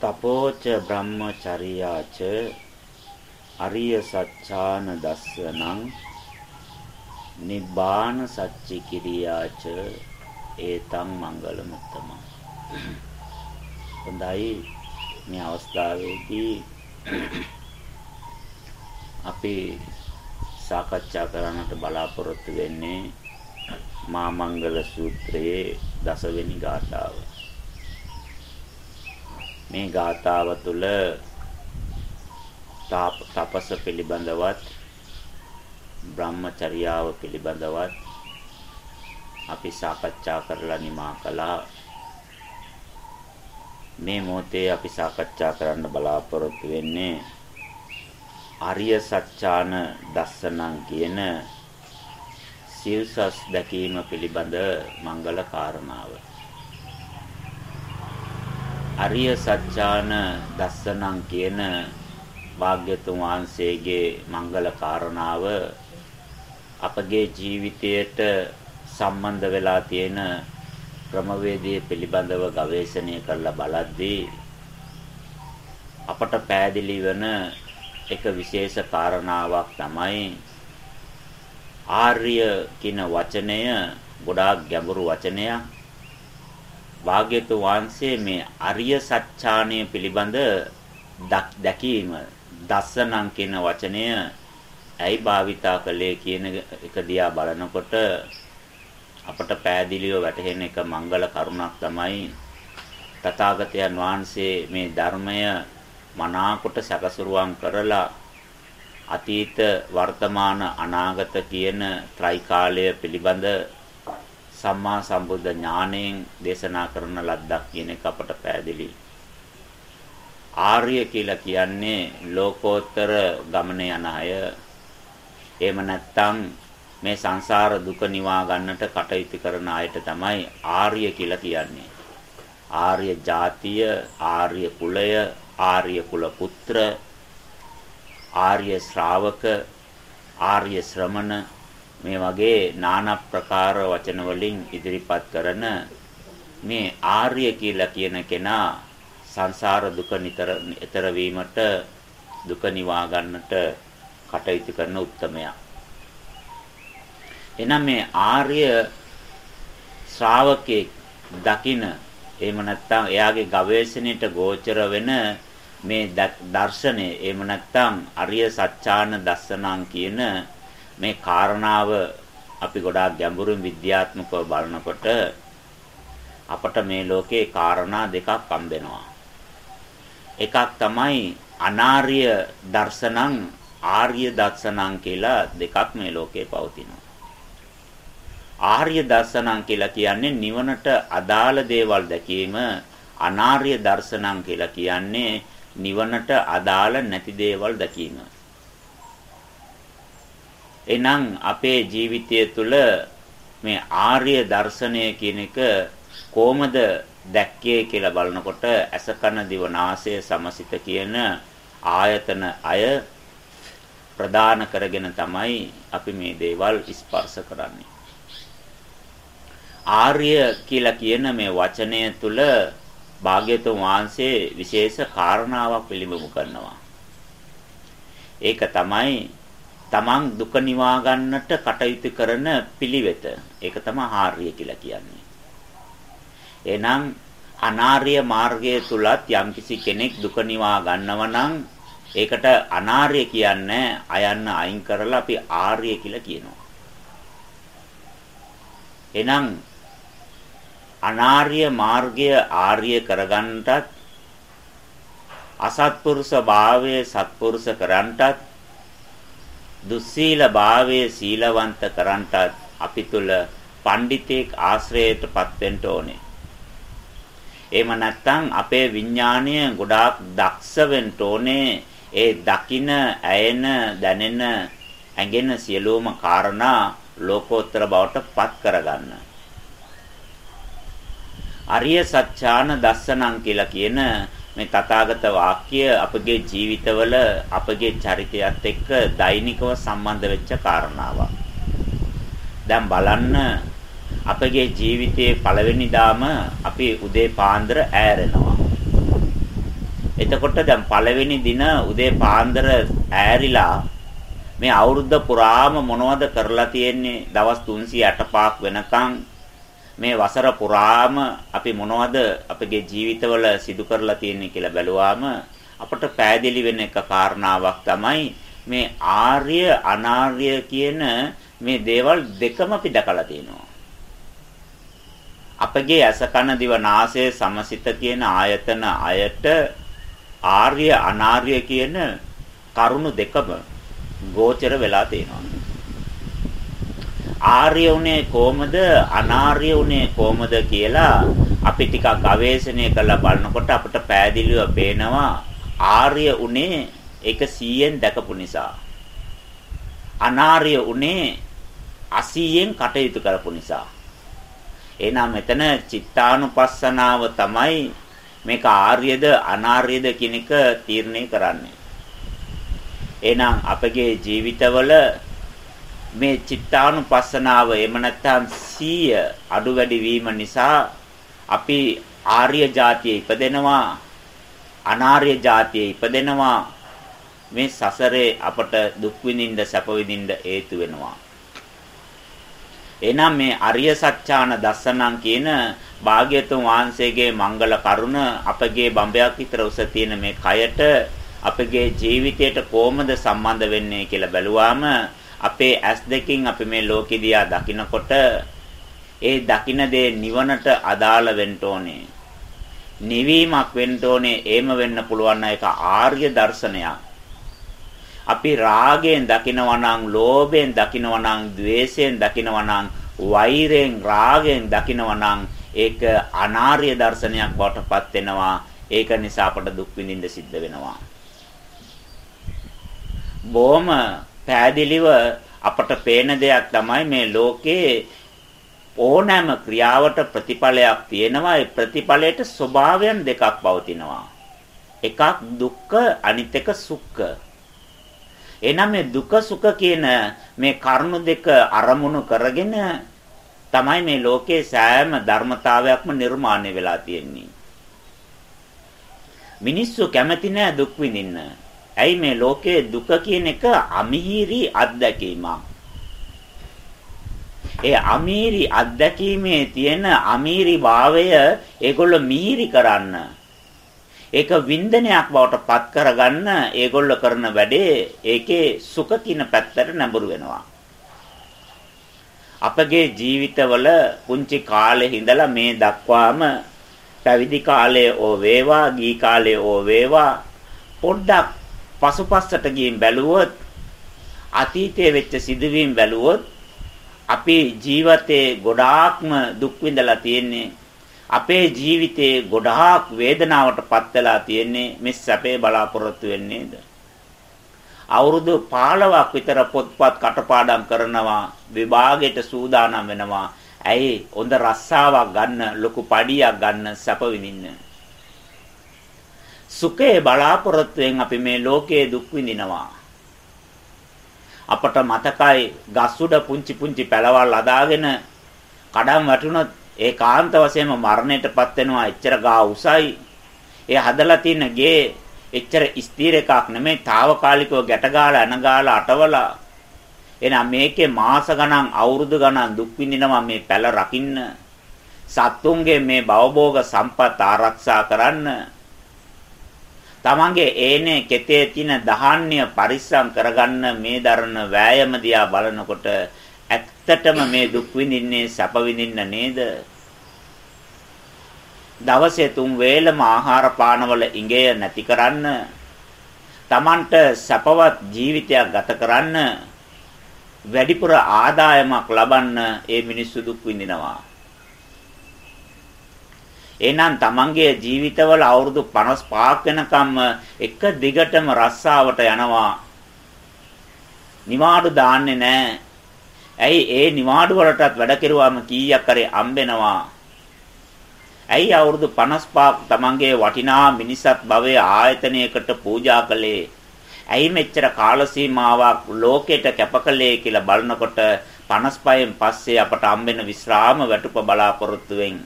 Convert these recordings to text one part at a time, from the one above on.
තපෝච බ්‍රහ්මචර්යාච අරිය සච්ඡාන දස්සනං නිබ්බාන සච්චි කිරියාච ඒතං මංගල මුත්තම හොඳයි මේ අවස්ථාවේදී අපි සාකච්ඡා කරන්නට බලාපොරොත්තු වෙන්නේ මා මංගල සූත්‍රයේ දසවෙනි ගාථාව. මේ ගාථාව තුළ තපස පිළිබඳවත් බ්‍රහ්මචර්යාව පිළිබඳවත් අපි සාකච්ඡා කරලා නිමා කළා. මේ මොහොතේ අපි සාකච්ඡා කරන්න බලාපොරොත්තු වෙන්නේ අරිය සත්‍යාන දස්සනං කියන සිල්සස් දැකීම පිළිබඳ මංගල කාරණාව. අරිය සත්‍යාන දස්සනං කියන වාග්යතුන් වහන්සේගේ මංගල කාරණාව අපගේ ජීවිතයට සම්බන්ධ වෙලා තියෙන ක්‍රමවේදයේ පිළිබඳව ගවේෂණය කරලා බලද්දී අපට පෑදිලි වෙන එක විශේෂ කාරණාවක් තමයි ආර්ය කියන වචනය ගොඩාක් ගැඹුරු වචනයක්. වාග්යතු වහන්සේ මේ අරිය සත්‍යාණය පිළිබඳ දැකීම දස්සනං කියන වචනය ඇයි භාවිතා කළේ කියන එක දිහා බලනකොට අපට පෑදිලිව වැටහෙන එක මංගල කරුණක් තමයි. තථාගතයන් වහන්සේ මේ ධර්මය මනාකොට සැකසුරුවම් කරලා අතීත වර්තමාන අනාගත කියන ත්‍රිකාලය පිළිබඳ සම්මා සම්බුද්ධ ඥාණයෙන් දේශනා කරන ලද්දක් කියන එක අපට පැහැදිලි. ආර්ය කියලා කියන්නේ ලෝකෝත්තර ගමන යන අය. එහෙම නැත්නම් මේ සංසාර දුක නිවා ගන්නට කටයුතු කරන අයට තමයි ආර්ය කියලා කියන්නේ. ආර්ය ජාතිය, ආර්ය කුලය, ආර්ය කුල පුත්‍ර, ආර්ය ශ්‍රාවක, ආර්ය ශ්‍රමණ මේ වගේ নানা ප්‍රකාර වචන වලින් ඉදිරිපත් කරන මේ ආර්ය කියලා කියන කෙනා සංසාර දුක නිතර ඈතර වීමට දුක නිවා ගන්නට කටයුතු කරන උත්තමයා. එනම් මේ ආර්ය ශ්‍රාවකේ දකින එහෙම නැත්නම් එයාගේ ගවේෂණයට ගෝචර වෙන මේ දර්ශනය එහෙම නැත්නම් අරිය සත්‍යාන දස්සනං කියන මේ කාරණාව අපි ගොඩාක් ගැඹුරින් විද්‍යාත්මකව බලනකොට අපට මේ ලෝකේ කාරණා දෙකක් හම්බෙනවා. එකක් තමයි අනාර්ය දර්ශනං ආර්ය දර්ශනං කියලා දෙකක් මේ ලෝකේ පවතිනවා. ආර්ය දර්ශනං කියලා කියන්නේ නිවනට අදාළ දේවල් දැකීම අනාර්ය දර්ශනං කියලා කියන්නේ නිවනට අදාළ නැති දේවල් දැකීම. එහෙනම් අපේ ජීවිතය තුළ මේ ආර්ය දර්ශනය කියන එක කොහොමද දැක්කේ කියලා බලනකොට ඇස කන දිව නාසය සමසිත කියන ආයතන අය ප්‍රදාන කරගෙන තමයි අපි මේ දේවල් ස්පර්ශ කරන්නේ. ආර්ය කියලා කියන මේ වචනය තුල භාග්‍යතුන් වහන්සේ විශේෂ කාරණාවක් පිළිබිඹු කරනවා. ඒක තමයි තමන් දුක නිවා ගන්නට කටයුතු කරන පිළිවෙත. ඒක තමයි ආර්ය කියලා කියන්නේ. එහෙනම් අනාර්ය මාර්ගය තුලත් යම්කිසි කෙනෙක් දුක නිවා ගන්නව නම් ඒකට අනාර්ය කියන්නේ අයන්න අයින් කරලා අපි ආර්ය කියලා කියනවා. එහෙනම් අනාර්ය මාර්ගය ආර්ය කරගන්නටත් අසත්පුරුෂ භාවයේ සත්පුරුෂ කරන්නටත් දුස්සීල භාවයේ සීලවන්ත කරන්ටත් අපි තුල පඬිතෙක් ආශ්‍රයයටපත් වෙන්න ඕනේ. එහෙම නැත්නම් අපේ විඥාණය ගොඩාක් දක්ෂ වෙන්න ඕනේ. ඒ දකින, ඇයෙන, දැනෙන, ඇඟෙන සියලුම කාරණා ලෝකෝත්තර බවට පත් කරගන්න. අරිය සත්‍යාන දස්සනං කියලා කියන මේ තථාගත වාක්‍ය අපගේ ජීවිතවල අපගේ චරිතයත් එක්ක දෛනිකව සම්බන්ධ වෙච්ච කාරණාවක්. දැන් බලන්න අපගේ ජීවිතයේ පළවෙනි දාම අපි උදේ පාන්දර ඈරෙනවා. එතකොට දැන් පළවෙනි දින උදේ පාන්දර ඈරිලා මේ අවුරුද්ද පුරාම මොනවද කරලා තියෙන්නේ දවස් 365ක් වෙනකන් මේ වසර පුරාම අපි මොනවද අපගේ ජීවිතවල සිදු කරලා තියෙන්නේ කියලා බැලුවාම අපට පෑදෙලි වෙන එක කාරණාවක් තමයි මේ ආර්ය අනාර්ය කියන මේ දේවල් දෙකම අපි දැකලා තියෙනවා. අපගේ ඇස කන දිව නාසය සමසිත කියන ආයතන අයට ආර්ය අනාර්ය කියන කරුණු දෙකම ගෝචර වෙලා තියෙනවා. ආර්ය උනේ කොහමද? අනාර්ය උනේ කොහමද කියලා අපි ටිකක් ගවේෂණය කරලා බලනකොට අපිට පෑදිලිව පේනවා ආර්ය උනේ ඒක 100ෙන් දැකපු නිසා. අනාර්ය උනේ 80ෙන් කටයුතු කරපු නිසා. එහෙනම් මෙතන චිත්තානුපස්සනාව තමයි මේක ආර්යද අනාර්යද කියන එක තීරණය කරන්නේ. එහෙනම් අපගේ ජීවිතවල මේ චිත්තානුපස්සනාව එහෙම නැත්නම් සීය අඩු වැඩි වීම නිසා අපි ආර්ය જાතියේ ඉපදෙනවා අනාර්ය જાතියේ ඉපදෙනවා. මේ සසරේ අපට දුක් විඳින්න සැප විඳින්න හේතු වෙනවා. එනම් මේ අරිය සත්‍යාන දස්සනං කියන භාග්‍යතුන් වහන්සේගේ මංගල කරුණ අපගේ බඹයක් විතර උස තියෙන මේ කයට අපගේ ජීවිතයට කොහොමද සම්බන්ධ වෙන්නේ කියලා බැලුවාම අපේ ඇස් දෙකින් අපි මේ ලෝකෙ දිහා දකිනකොට ඒ දකින දේ නිවනට අදාළ වෙන්න ඕනේ. නිවීමක් වෙන්න ඕනේ. එහෙම වෙන්න පුළුවන් එක ආර්ය දර්ශනයක්. අපි රාගයෙන් දකිනවා නම්, ලෝභයෙන් දකිනවා නම්, ద్వේෂයෙන් දකිනවා නම්, වෛරයෙන්, රාගයෙන් දකිනවා නම් ඒක අනාර්ය දර්ශනයක් බවට පත් වෙනවා. ඒක නිසා අපට දුක් විඳින්න සිද්ධ වෙනවා. බොහොම පෑදිලිව අපට පේන දෙයක් තමයි මේ ලෝකේ ඕනෑම ක්‍රියාවට ප්‍රතිඵලයක් තියෙනවා. ඒ ප්‍රතිඵලයට ස්වභාවයන් දෙකක් පවතිනවා. එකක් දුක්ඛ අනිත් එක සුඛ. එනනම් මේ දුක සුඛ කියන මේ කරුණු දෙක අරමුණු කරගෙන තමයි මේ ලෝකේ සෑම ධර්මතාවයක්ම නිර්මාණය වෙලා තියෙන්නේ. මිනිස්සු කැමති නෑ දුක් විඳින්න. ඇයි මේ ලෝකයේ දුක කියන එක අමිහිරි අත්දැකීමක්. ඒ අමීරි අත්දැකීමේ තියෙන අමීරි භාවය ඒගොල්ලෝ මිහිරි කරන්න ඒක වින්දනයක් බවට පත් කරගන්න ඒගොල්ලෝ කරන වැඩේ ඒකේ සුඛ කින පැත්තට නැඹුරු වෙනවා අපගේ ජීවිතවල පුංචි කාලේ ඉඳලා මේ දක්වාම පැවිදි කාලයේ ඕ වේවා ගී කාලයේ ඕ වේවා පොඩ්ඩක් පසුපස්සට ගිහින් බැලුවොත් අතීතයේ වෙච්ච සිදුවීම් බැලුවොත් අපේ ජීවිතේ ගොඩාක්ම දුක් විඳලා තියෙන්නේ අපේ ජීවිතේ ගොඩාක් වේදනාවට පත් වෙලා තියෙන්නේ මේ සැපේ බලාපොරොත්තු වෙන්නේද අවුරුදු 15ක් විතර පොත්පත් කටපාඩම් කරනවා විභාගයට සූදානම් වෙනවා. ඇයි? හොඳ රස්සාවක් ගන්න ලොකු පඩියක් ගන්න සැප විඳින්න. සුඛේ බලාපොරොත්තුෙන් අපි මේ ලෝකයේ දුක් විඳිනවා. අපට මතකයි ගස් උඩ පුංචි පුංචි පැලවල් අදාගෙන කඩම් වැටුණොත් ඒ කාන්ත වශයෙන්ම මරණයටපත් වෙනවා එච්චර ගා උසයි. ඒ හදලා තියෙන ගේ එච්චර ස්ථිර එකක් නෙමෙයි తాවකාලිකව ගැට ගාලා අන ගාලා අටවලා එහෙනම් මේකේ මාස ගණන් අවුරුදු ගණන් දුක් විඳිනවා මේ පැල රකින්න සත්තුන්ගේ මේ භවභෝග සම්පත් ආරක්ෂා කරන්න තමන්ගේ ඒනේ කෙතේ තියෙන දහාන්‍ය පරිස්සම් කරගන්න මේ දරන වෑයම දිහා බලනකොට ඇත්තටම මේ දුක් විඳින්නේ සැප විඳින්න නේද? දවසේ තුන් වේලම ආහාර පානවල ඉඟය නැති කරන්න තමන්ට සැපවත් ජීවිතයක් ගත කරන්න වැඩිපුර ආදායමක් ලබන්න ඒ මිනිස්සු දුක් විඳිනවා එහෙනම් තමන්ගේ ජීවිතවල අවුරුදු 55ක් වෙනකම්ම එක දිගටම රස්සාවට යනවා. නිවාඩු දාන්නේ නැහැ. ඇයි ඒ නිවාඩු වලටත් වැඩ කෙරුවාම කීයක් කරේ අම්බෙනවා. ඇයි අවුරුදු 55ක් තමන්ගේ වටිනා මිනිසත් භවයේ ආයතනයකට පූජා කළේ? ඇයි මෙච්චර කාල සීමාවක් ලෝකෙට කැපකලේ කියලා බලනකොට 55න් පස්සේ අපට හම්බෙන විශ්‍රාම වැටුප බලාපොරොත්තුෙන්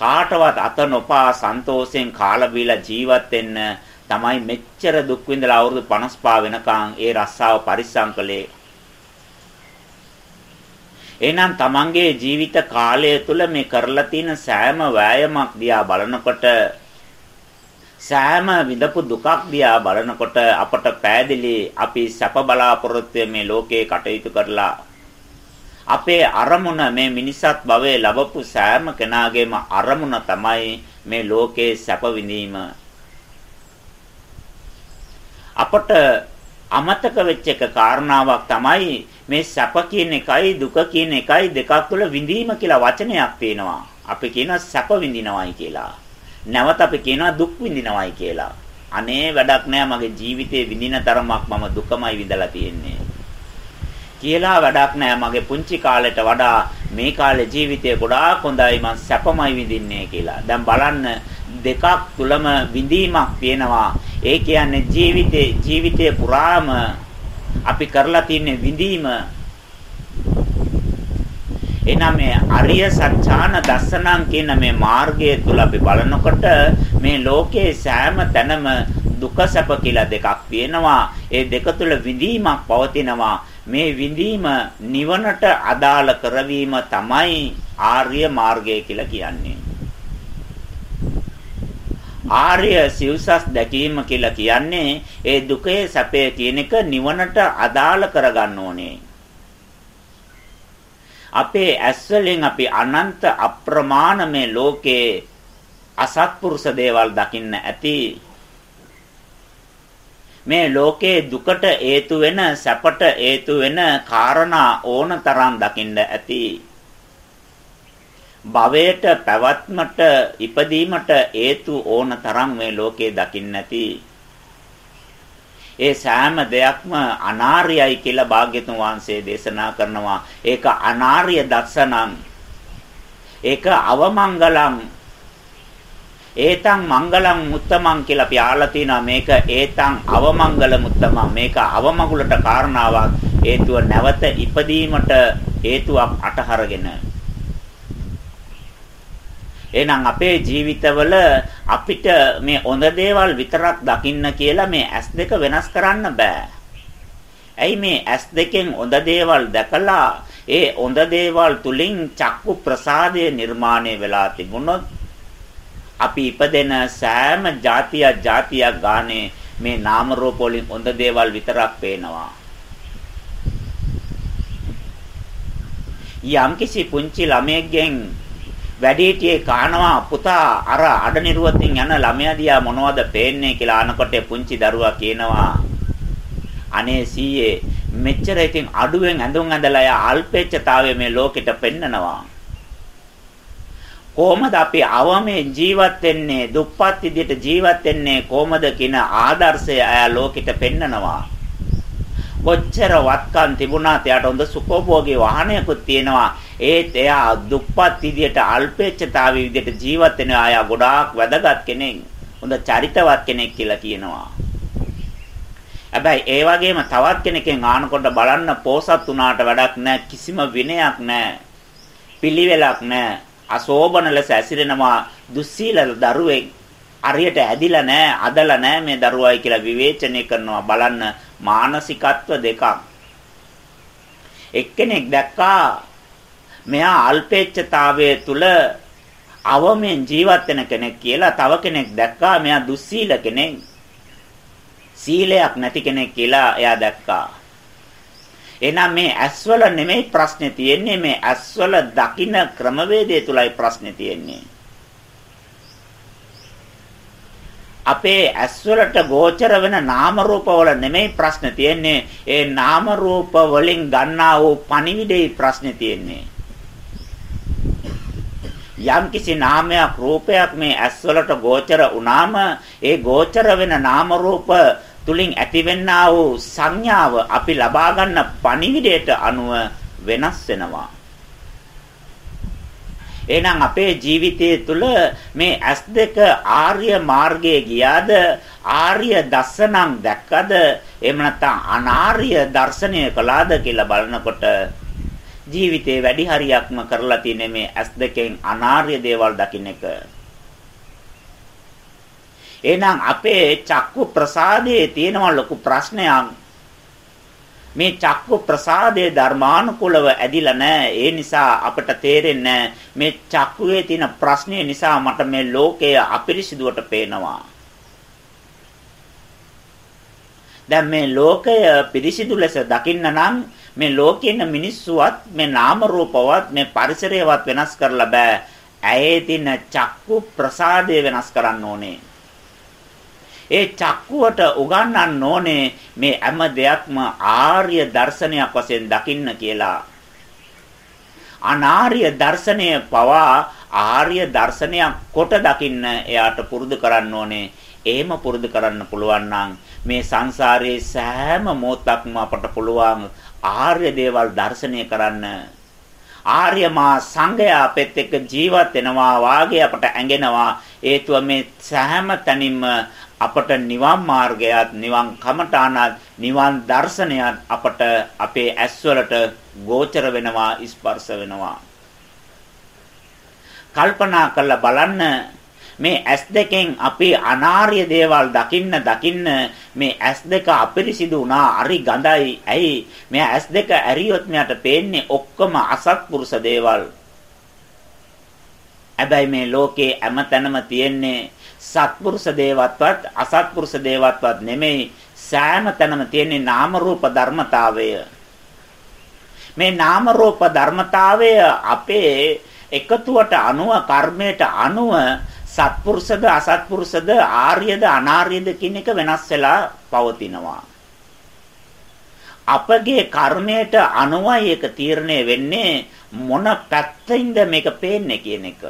කාටවත් අත නොපා සන්තෝෂෙන් කාලා බීලා ජීවත් වෙන්න තමයි මෙච්චර දුක් විඳලා අවුරුදු 55 වෙනකන් ඒ රස්සාව පරිස්සම් කළේ. එහෙනම් තමන්ගේ ජීවිත කාලය තුළ මේ කරලා තියෙන සෑම වෑයමක් දිහා බලනකොට සෑම විඳපු දුකක් දිහා බලනකොට අපට පෑදිලි අපි සැප බලාපොරොත්තු මේ ලෝකේ කටයුතු කරලා අපේ අරමුණ මේ මිනිසත් භවයේ ලැබපු සෑම කෙනාගේම අරමුණ තමයි මේ ලෝකේ සැප විඳීම අපට අමතක වෙච්ච එක කාරණාවක් තමයි මේ සැප කියන එකයි දුක කියන එකයි දෙකක් තුළ විඳීම කියලා වචනයක් තියෙනවා. අපි කියනවා සැප විඳිනවයි කියලා. නැවත අපි කියනවා දුක් විඳිනවයි කියලා. අනේ වැඩක් නෑ මගේ ජීවිතේ විඳින තරමක් මම දුකමයි විඳලා තියෙන්නේ. කියලා වැඩක් නෑ මගේ පුංචි කාලෙට වඩා මේ කාලේ ජීවිතය ගොඩාක් හොඳයි මම සැපමයි විඳින්නේ කියලා. දැන් බලන්න දෙකක් තුලම විඳීමක් තියෙනවා. ඒ කියන්නේ ජීවිතේ ජීවිතේ පුරාම අපි කරලා තියෙන විඳීම එනනම් මේ අරිය සත්‍යාන දස්සනං කියන මේ මාර්ගය තුල අපි බලනකොට මේ ලෝකයේ සෑම තැනම දුක සැප කියලා දෙකක් තියෙනවා. ඒ දෙක තුල විඳීමක් පවතිනවා. මේ විඳීම නිවනට අදාළ කරවීම තමයි ආර්ය මාර්ගය කියලා කියන්නේ. ආර්ය සිව්සස් දැකීම කියලා කියන්නේ ඒ දුකේ සැපේ කියන එක නිවනට අදාළ කරගන්න ඕනේ. අපේ ඇස් වලින් අපි අනන්ත අප්‍රමාණ මේ ලෝකේ අසත්පුරුෂ දේවල් දකින්න ඇති. මේ ලෝකේ දුකට හේතු වෙන සැපට හේතු වෙන කාරණා ඕන තරම් දකින්න ඇති. භවයට පැවැත්මට ඉපදීමට හේතු ඕන තරම් මේ ලෝකේ දකින්න නැති. ඒ සෑම දෙයක්ම අනාර්යයි කියලා භාග්‍යතුන් වහන්සේ දේශනා කරනවා. ඒක අනාර්ය දර්ශනං. ඒක අවමංගලං. ඒතං මංගලං මුත්තමං කියලා අපි ආලා තිනවා මේක ඒතං අවමංගල මුත්තමං මේක අවමගුලට කාරණාවක්. හේතුව නැවත ඉපදීමට හේතුවක් අටහරගෙන. එහෙනම් අපේ ජීවිතවල අපිට මේ හොඳ දේවල් විතරක් දකින්න කියලා මේ S2 වෙනස් කරන්න බෑ. ඇයි මේ S2කින් හොඳ දේවල් දැකලා ඒ හොඳ දේවල් තුලින් චක්කු ප්‍රසාදය නිර්මාණය වෙලා තිබුණොත් අපි ඉපදෙන සෑම જાතිය જાතිය ගානේ මේ නාම රූප වලින් හොඳ දේවල් විතරක් පේනවා. යම්කිසි පුංචි ළමයෙක්ගෙන් වැඩිහිටියේ කානවා පුතා අර අඩනිරුවතින් යන ළමයා දිහා මොනවද පේන්නේ කියලා අනකොට පුංචි දරුවා කියනවා අනේ සීයේ මෙච්චර ඉතින් අඩුවෙන් ඇඳුම් ඇඳලා යා අල්පේච්ඡතාවය මේ ලෝකෙට පෙන්නනවා කොහොමද අපි අවමේ ජීවත් වෙන්නේ දුප්පත් විදියට ජීවත් වෙන්නේ කොහොමද කියන ආදර්ශය අය ලෝකෙට පෙන්නනවා. කොච්චර වත්කම් තිබුණාත් එයාට හොඳ සුඛෝභෝගී වාහනයකුත් තියෙනවා. ඒත් එයා දුප්පත් විදියට අල්පේච්ඡතාවී විදියට ජීවත් වෙන අය ගොඩාක් වැදගත් කෙනෙක් හොඳ චරිතවත් කෙනෙක් කියලා කියනවා. හැබැයි ඒ වගේම තවත් කෙනකින් ආනකොට බලන්න පෝසත් උනාට වැඩක් නැහැ කිසිම විනයක් නැහැ පිළිවෙලක් නැහැ අශෝභන ලෙස ඇසිරෙනවා. දුස්සීල දරුවෙක් අරියට ඇදිලා නැහැ අදලා නැහැ මේ දරුවයි කියලා විවේචනය කරනවා බලන්න මානසිකත්ව දෙකක්. එක්කෙනෙක් දැක්කා මෙයා අල්පේච්ඡතාවයේ තුල අවමෙන් ජීවත් වෙන කෙනෙක් කියලා තව කෙනෙක් දැක්කා මෙයා දුස්සීල කෙනෙක්. සීලයක් නැති කෙනෙක් කියලා එයා දැක්කා. එහෙනම් මේ ඇස්වල නෙමෙයි ප්‍රශ්නේ තියෙන්නේ මේ ඇස්වල දකින්න ක්‍රමවේදය තුලයි ප්‍රශ්නේ තියෙන්නේ. අපේ ඇස්වලට ගෝචර වෙන නාම රූප වල නෙමෙයි ප්‍රශ්න තියෙන්නේ. ඒ නාම රූප වලින් ගන්නා වූ පණිවිඩේ ප්‍රශ්නේ තියෙන්නේ. යම්කිසි නාමයක් රූපයක් මේ ඇස්වලට ගෝචර වුණාම ඒ ගෝචර වෙන නාම රූප තුලින් ඇතිවෙනා වූ සංඥාව අපි ලබා ගන්න පණිවිඩයට අනුව වෙනස් වෙනවා. එහෙනම් අපේ ජීවිතයේ තුල මේ S2 ආර්ය මාර්ගයේ ගියාද ආර්ය දර්ශනං දැක්කද එහෙම නැත්නම් අනාර්ය දර්ශනය කළාද කියලා බලනකොට ජීවිතේ වැඩි හරියක්ම කරලා තියෙන්නේ මේ S2කින් අනාර්ය දේවල් දකින්න එක. එහෙනම් අපේ චක්කු ප්‍රසාදයේ තියෙන ලොකු ප්‍රශ්නයක් මේ චක්කු ප්‍රසාදයේ ධර්මානුකූලව ඇදිලා නැහැ. ඒ නිසා අපට තේරෙන්නේ මේ චක්කුවේ තියෙන ප්‍රශ්නේ නිසා මට මේ ලෝකය අපිරිසිදුවට පේනවා. දැන් මේ ලෝකය පිරිසිදු ලෙස දකින්න නම් මේ ලෝකේ ඉන්න මිනිස්සුවත් මේ නාම රූපවත් මේ පරිසරයවත් වෙනස් කරලා බෑ. ඇයේ තියෙන චක්කු ප්‍රසාදය වෙනස් කරන්න ඕනේ. ඒ චක්කුවට උගන්වන්න ඕනේ මේ හැම දෙයක්ම ආර්ය දර්ශනයක් වශයෙන් දකින්න කියලා. අනාර්ය දර්ශනය පවා ආර්ය දර්ශනයක් කොට දකින්න එයාට පුරුදු කරන්න ඕනේ. එහෙම පුරුදු කරන්න පුළුවන් නම් මේ සංසාරයේ සෑම මොහොතක්ම අපට පුළුවන් ආර්ය දේවල් දර්ශනය කරන්න ආර්ය මා සංඝයා අපෙත් එක්ක ජීවත් වෙනවා වාගේ අපට ඇඟෙනවා හේතුව මේ සෑම තැනින්ම අපට නිවන් මාර්ගයත් නිවන් කමඨානත් නිවන් දර්ශනයත් අපට අපේ ඇස්වලට ගෝචර වෙනවා ස්පර්ශ වෙනවා. කල්පනා කරලා බලන්න මේ S2කින් අපි අනාර්ය දේවල් දකින්න දකින්න මේ S2 අපිරිසිදු වුණා අරි ගඳයි. ඇයි? මේ S2 ඇරියොත් මෙයාට පේන්නේ ඔක්කොම අසත්පුරුෂ දේවල්. හැබැයි මේ ලෝකේ හැමතැනම තියෙන්නේ සත්පුරුෂ දේවත්වත් අසත්පුරුෂ දේවත්වත් නෙමෙයි සෑම තැනම තියෙන්නේ නාම රූප ධර්මතාවය මේ නාම රූප ධර්මතාවය අපේ එකතුවට අනුව කර්මයට අනුව සත්පුරුෂද අසත්පුරුෂද ආර්යද අනාර්යද කියන එක වෙනස් වෙලා පවතිනවා. අපගේ කර්මයට අනුවයි ඒක තීරණය වෙන්නේ මොන පැත්තින්ද මේක පේන්නේ කියන එක.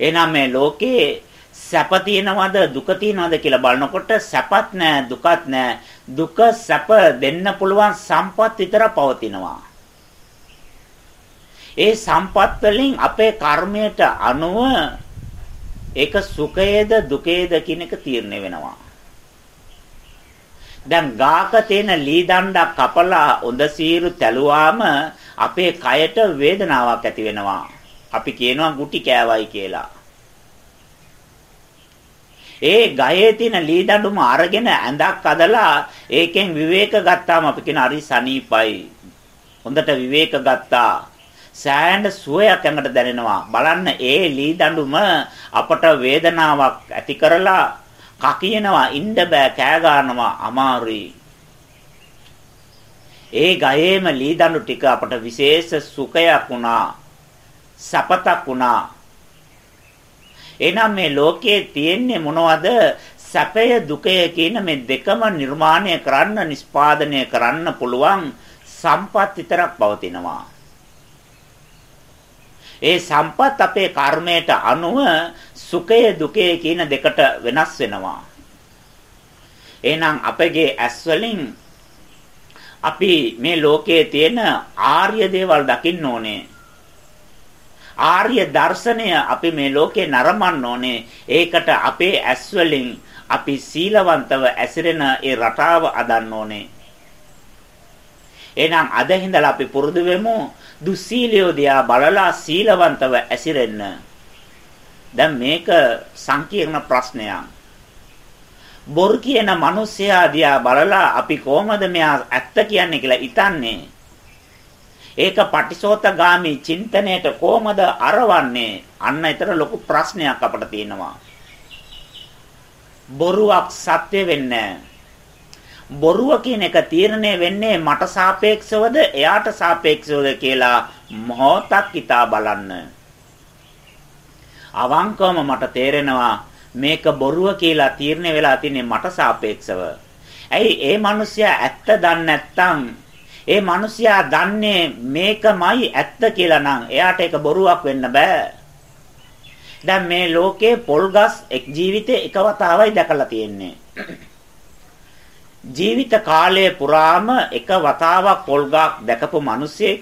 එහෙනම් මේ ලෝකේ සැප තියනවද දුක තියනවද කියලා බලනකොට සැපත් නැහැ දුකත් නැහැ දුක සැප දෙන්න පුළුවන් සම්පත් විතර පවතිනවා ඒ සම්පත් වලින් අපේ කර්මයට අනුව ඒක සුඛයේද දුකේද කියන එක තීරණය වෙනවා. දැන් ගාක තියෙන ලී දණ්ඩක් කපලා හොඳ සීරු තැලුවාම අපේ කයට වේදනාවක් ඇති වෙනවා. අපි කියනවා ගුටි කෑවයි කියලා. ඒ ගහේ තියෙන ලී දඬුම අරගෙන ඇඳක් අදලා ඒකෙන් විවේක ගත්තාම අපි කියන හරි සනීපයි. හොඳට විවේක ගත්තා. සෑහෙන සුවයක් ඇඟට දැනෙනවා. බලන්න ඒ ලී දඬුම අපට වේදනාවක් ඇති කරලා කකියනවා ඉන්න බෑ කෑ ගන්නවා අමාරුයි. ඒ ගහේම ලී දඬු ටික අපට විශේෂ සුඛයක් වුණා. සපතක් වුණා. එහෙනම් මේ ලෝකයේ තියෙන්නේ මොනවද? සැපය දුකය කියන මේ දෙකම නිර්මාණය කරන්න නිස්පාදනය කරන්න පුළුවන් සම්පත් විතරක් පවතිනවා. ඒ සම්පත් අපේ කර්මයට අනුව සුඛය දුකය කියන දෙකට වෙනස් වෙනවා. එහෙනම් අපගේ ඇස් වලින් අපි මේ ලෝකයේ තියෙන ආර්ය දේවල් දකින්න ඕනේ. ආර්ය දර්ශනය අපි මේ ලෝකේ නරඹන්න ඕනේ. ඒකට අපේ ඇස් වලින් අපි සීලවන්තව ඇසිරෙන ඒ රටාව අදන්න ඕනේ. එහෙනම් අද හිඳලා අපි පුරුදු වෙමු දුස්සීලියෝ දිහා බලලා සීලවන්තව ඇසිරෙන්න. දැන් මේක සංකීර්ණ ප්‍රශ්නයක්. බොරු කියන මිනිසයා දිහා බලලා අපි කොහමද මෙයා ඇත්ත කියන්නේ කියලා ඉතන්නේ. ඒක පටිසෝතගාමි චින්තනයට කොහමද අරවන්නේ? අන්න ඊතර ලොකු ප්‍රශ්නයක් අපිට තියෙනවා. බොරුවක් සත්‍ය වෙන්නේ නැහැ. බොරුව කියන එක තීරණය වෙන්නේ මට සාපේක්ෂවද එයාට සාපේක්ෂවද කියලා මොහොතක් හිතා බලන්න. අවංකවම මට තේරෙනවා මේක බොරුව කියලා තීරණය වෙලා තින්නේ මට සාපේක්ෂව. ඇයි ඒ මිනිස්සයා ඇත්ත දන්නේ නැත්නම් ඒ මිනිසයා දන්නේ මේකමයි ඇත්ත කියලා නම් එයාට ඒක බොරුවක් වෙන්න බෑ. දැන් මේ ලෝකේ පොල්ගස් එක් ජීවිතේ එක වතාවයි දැකලා තියෙන්නේ. ජීවිත කාලය පුරාම එක වතාවක් පොල්ගක් දැකපු මිනිසෙක්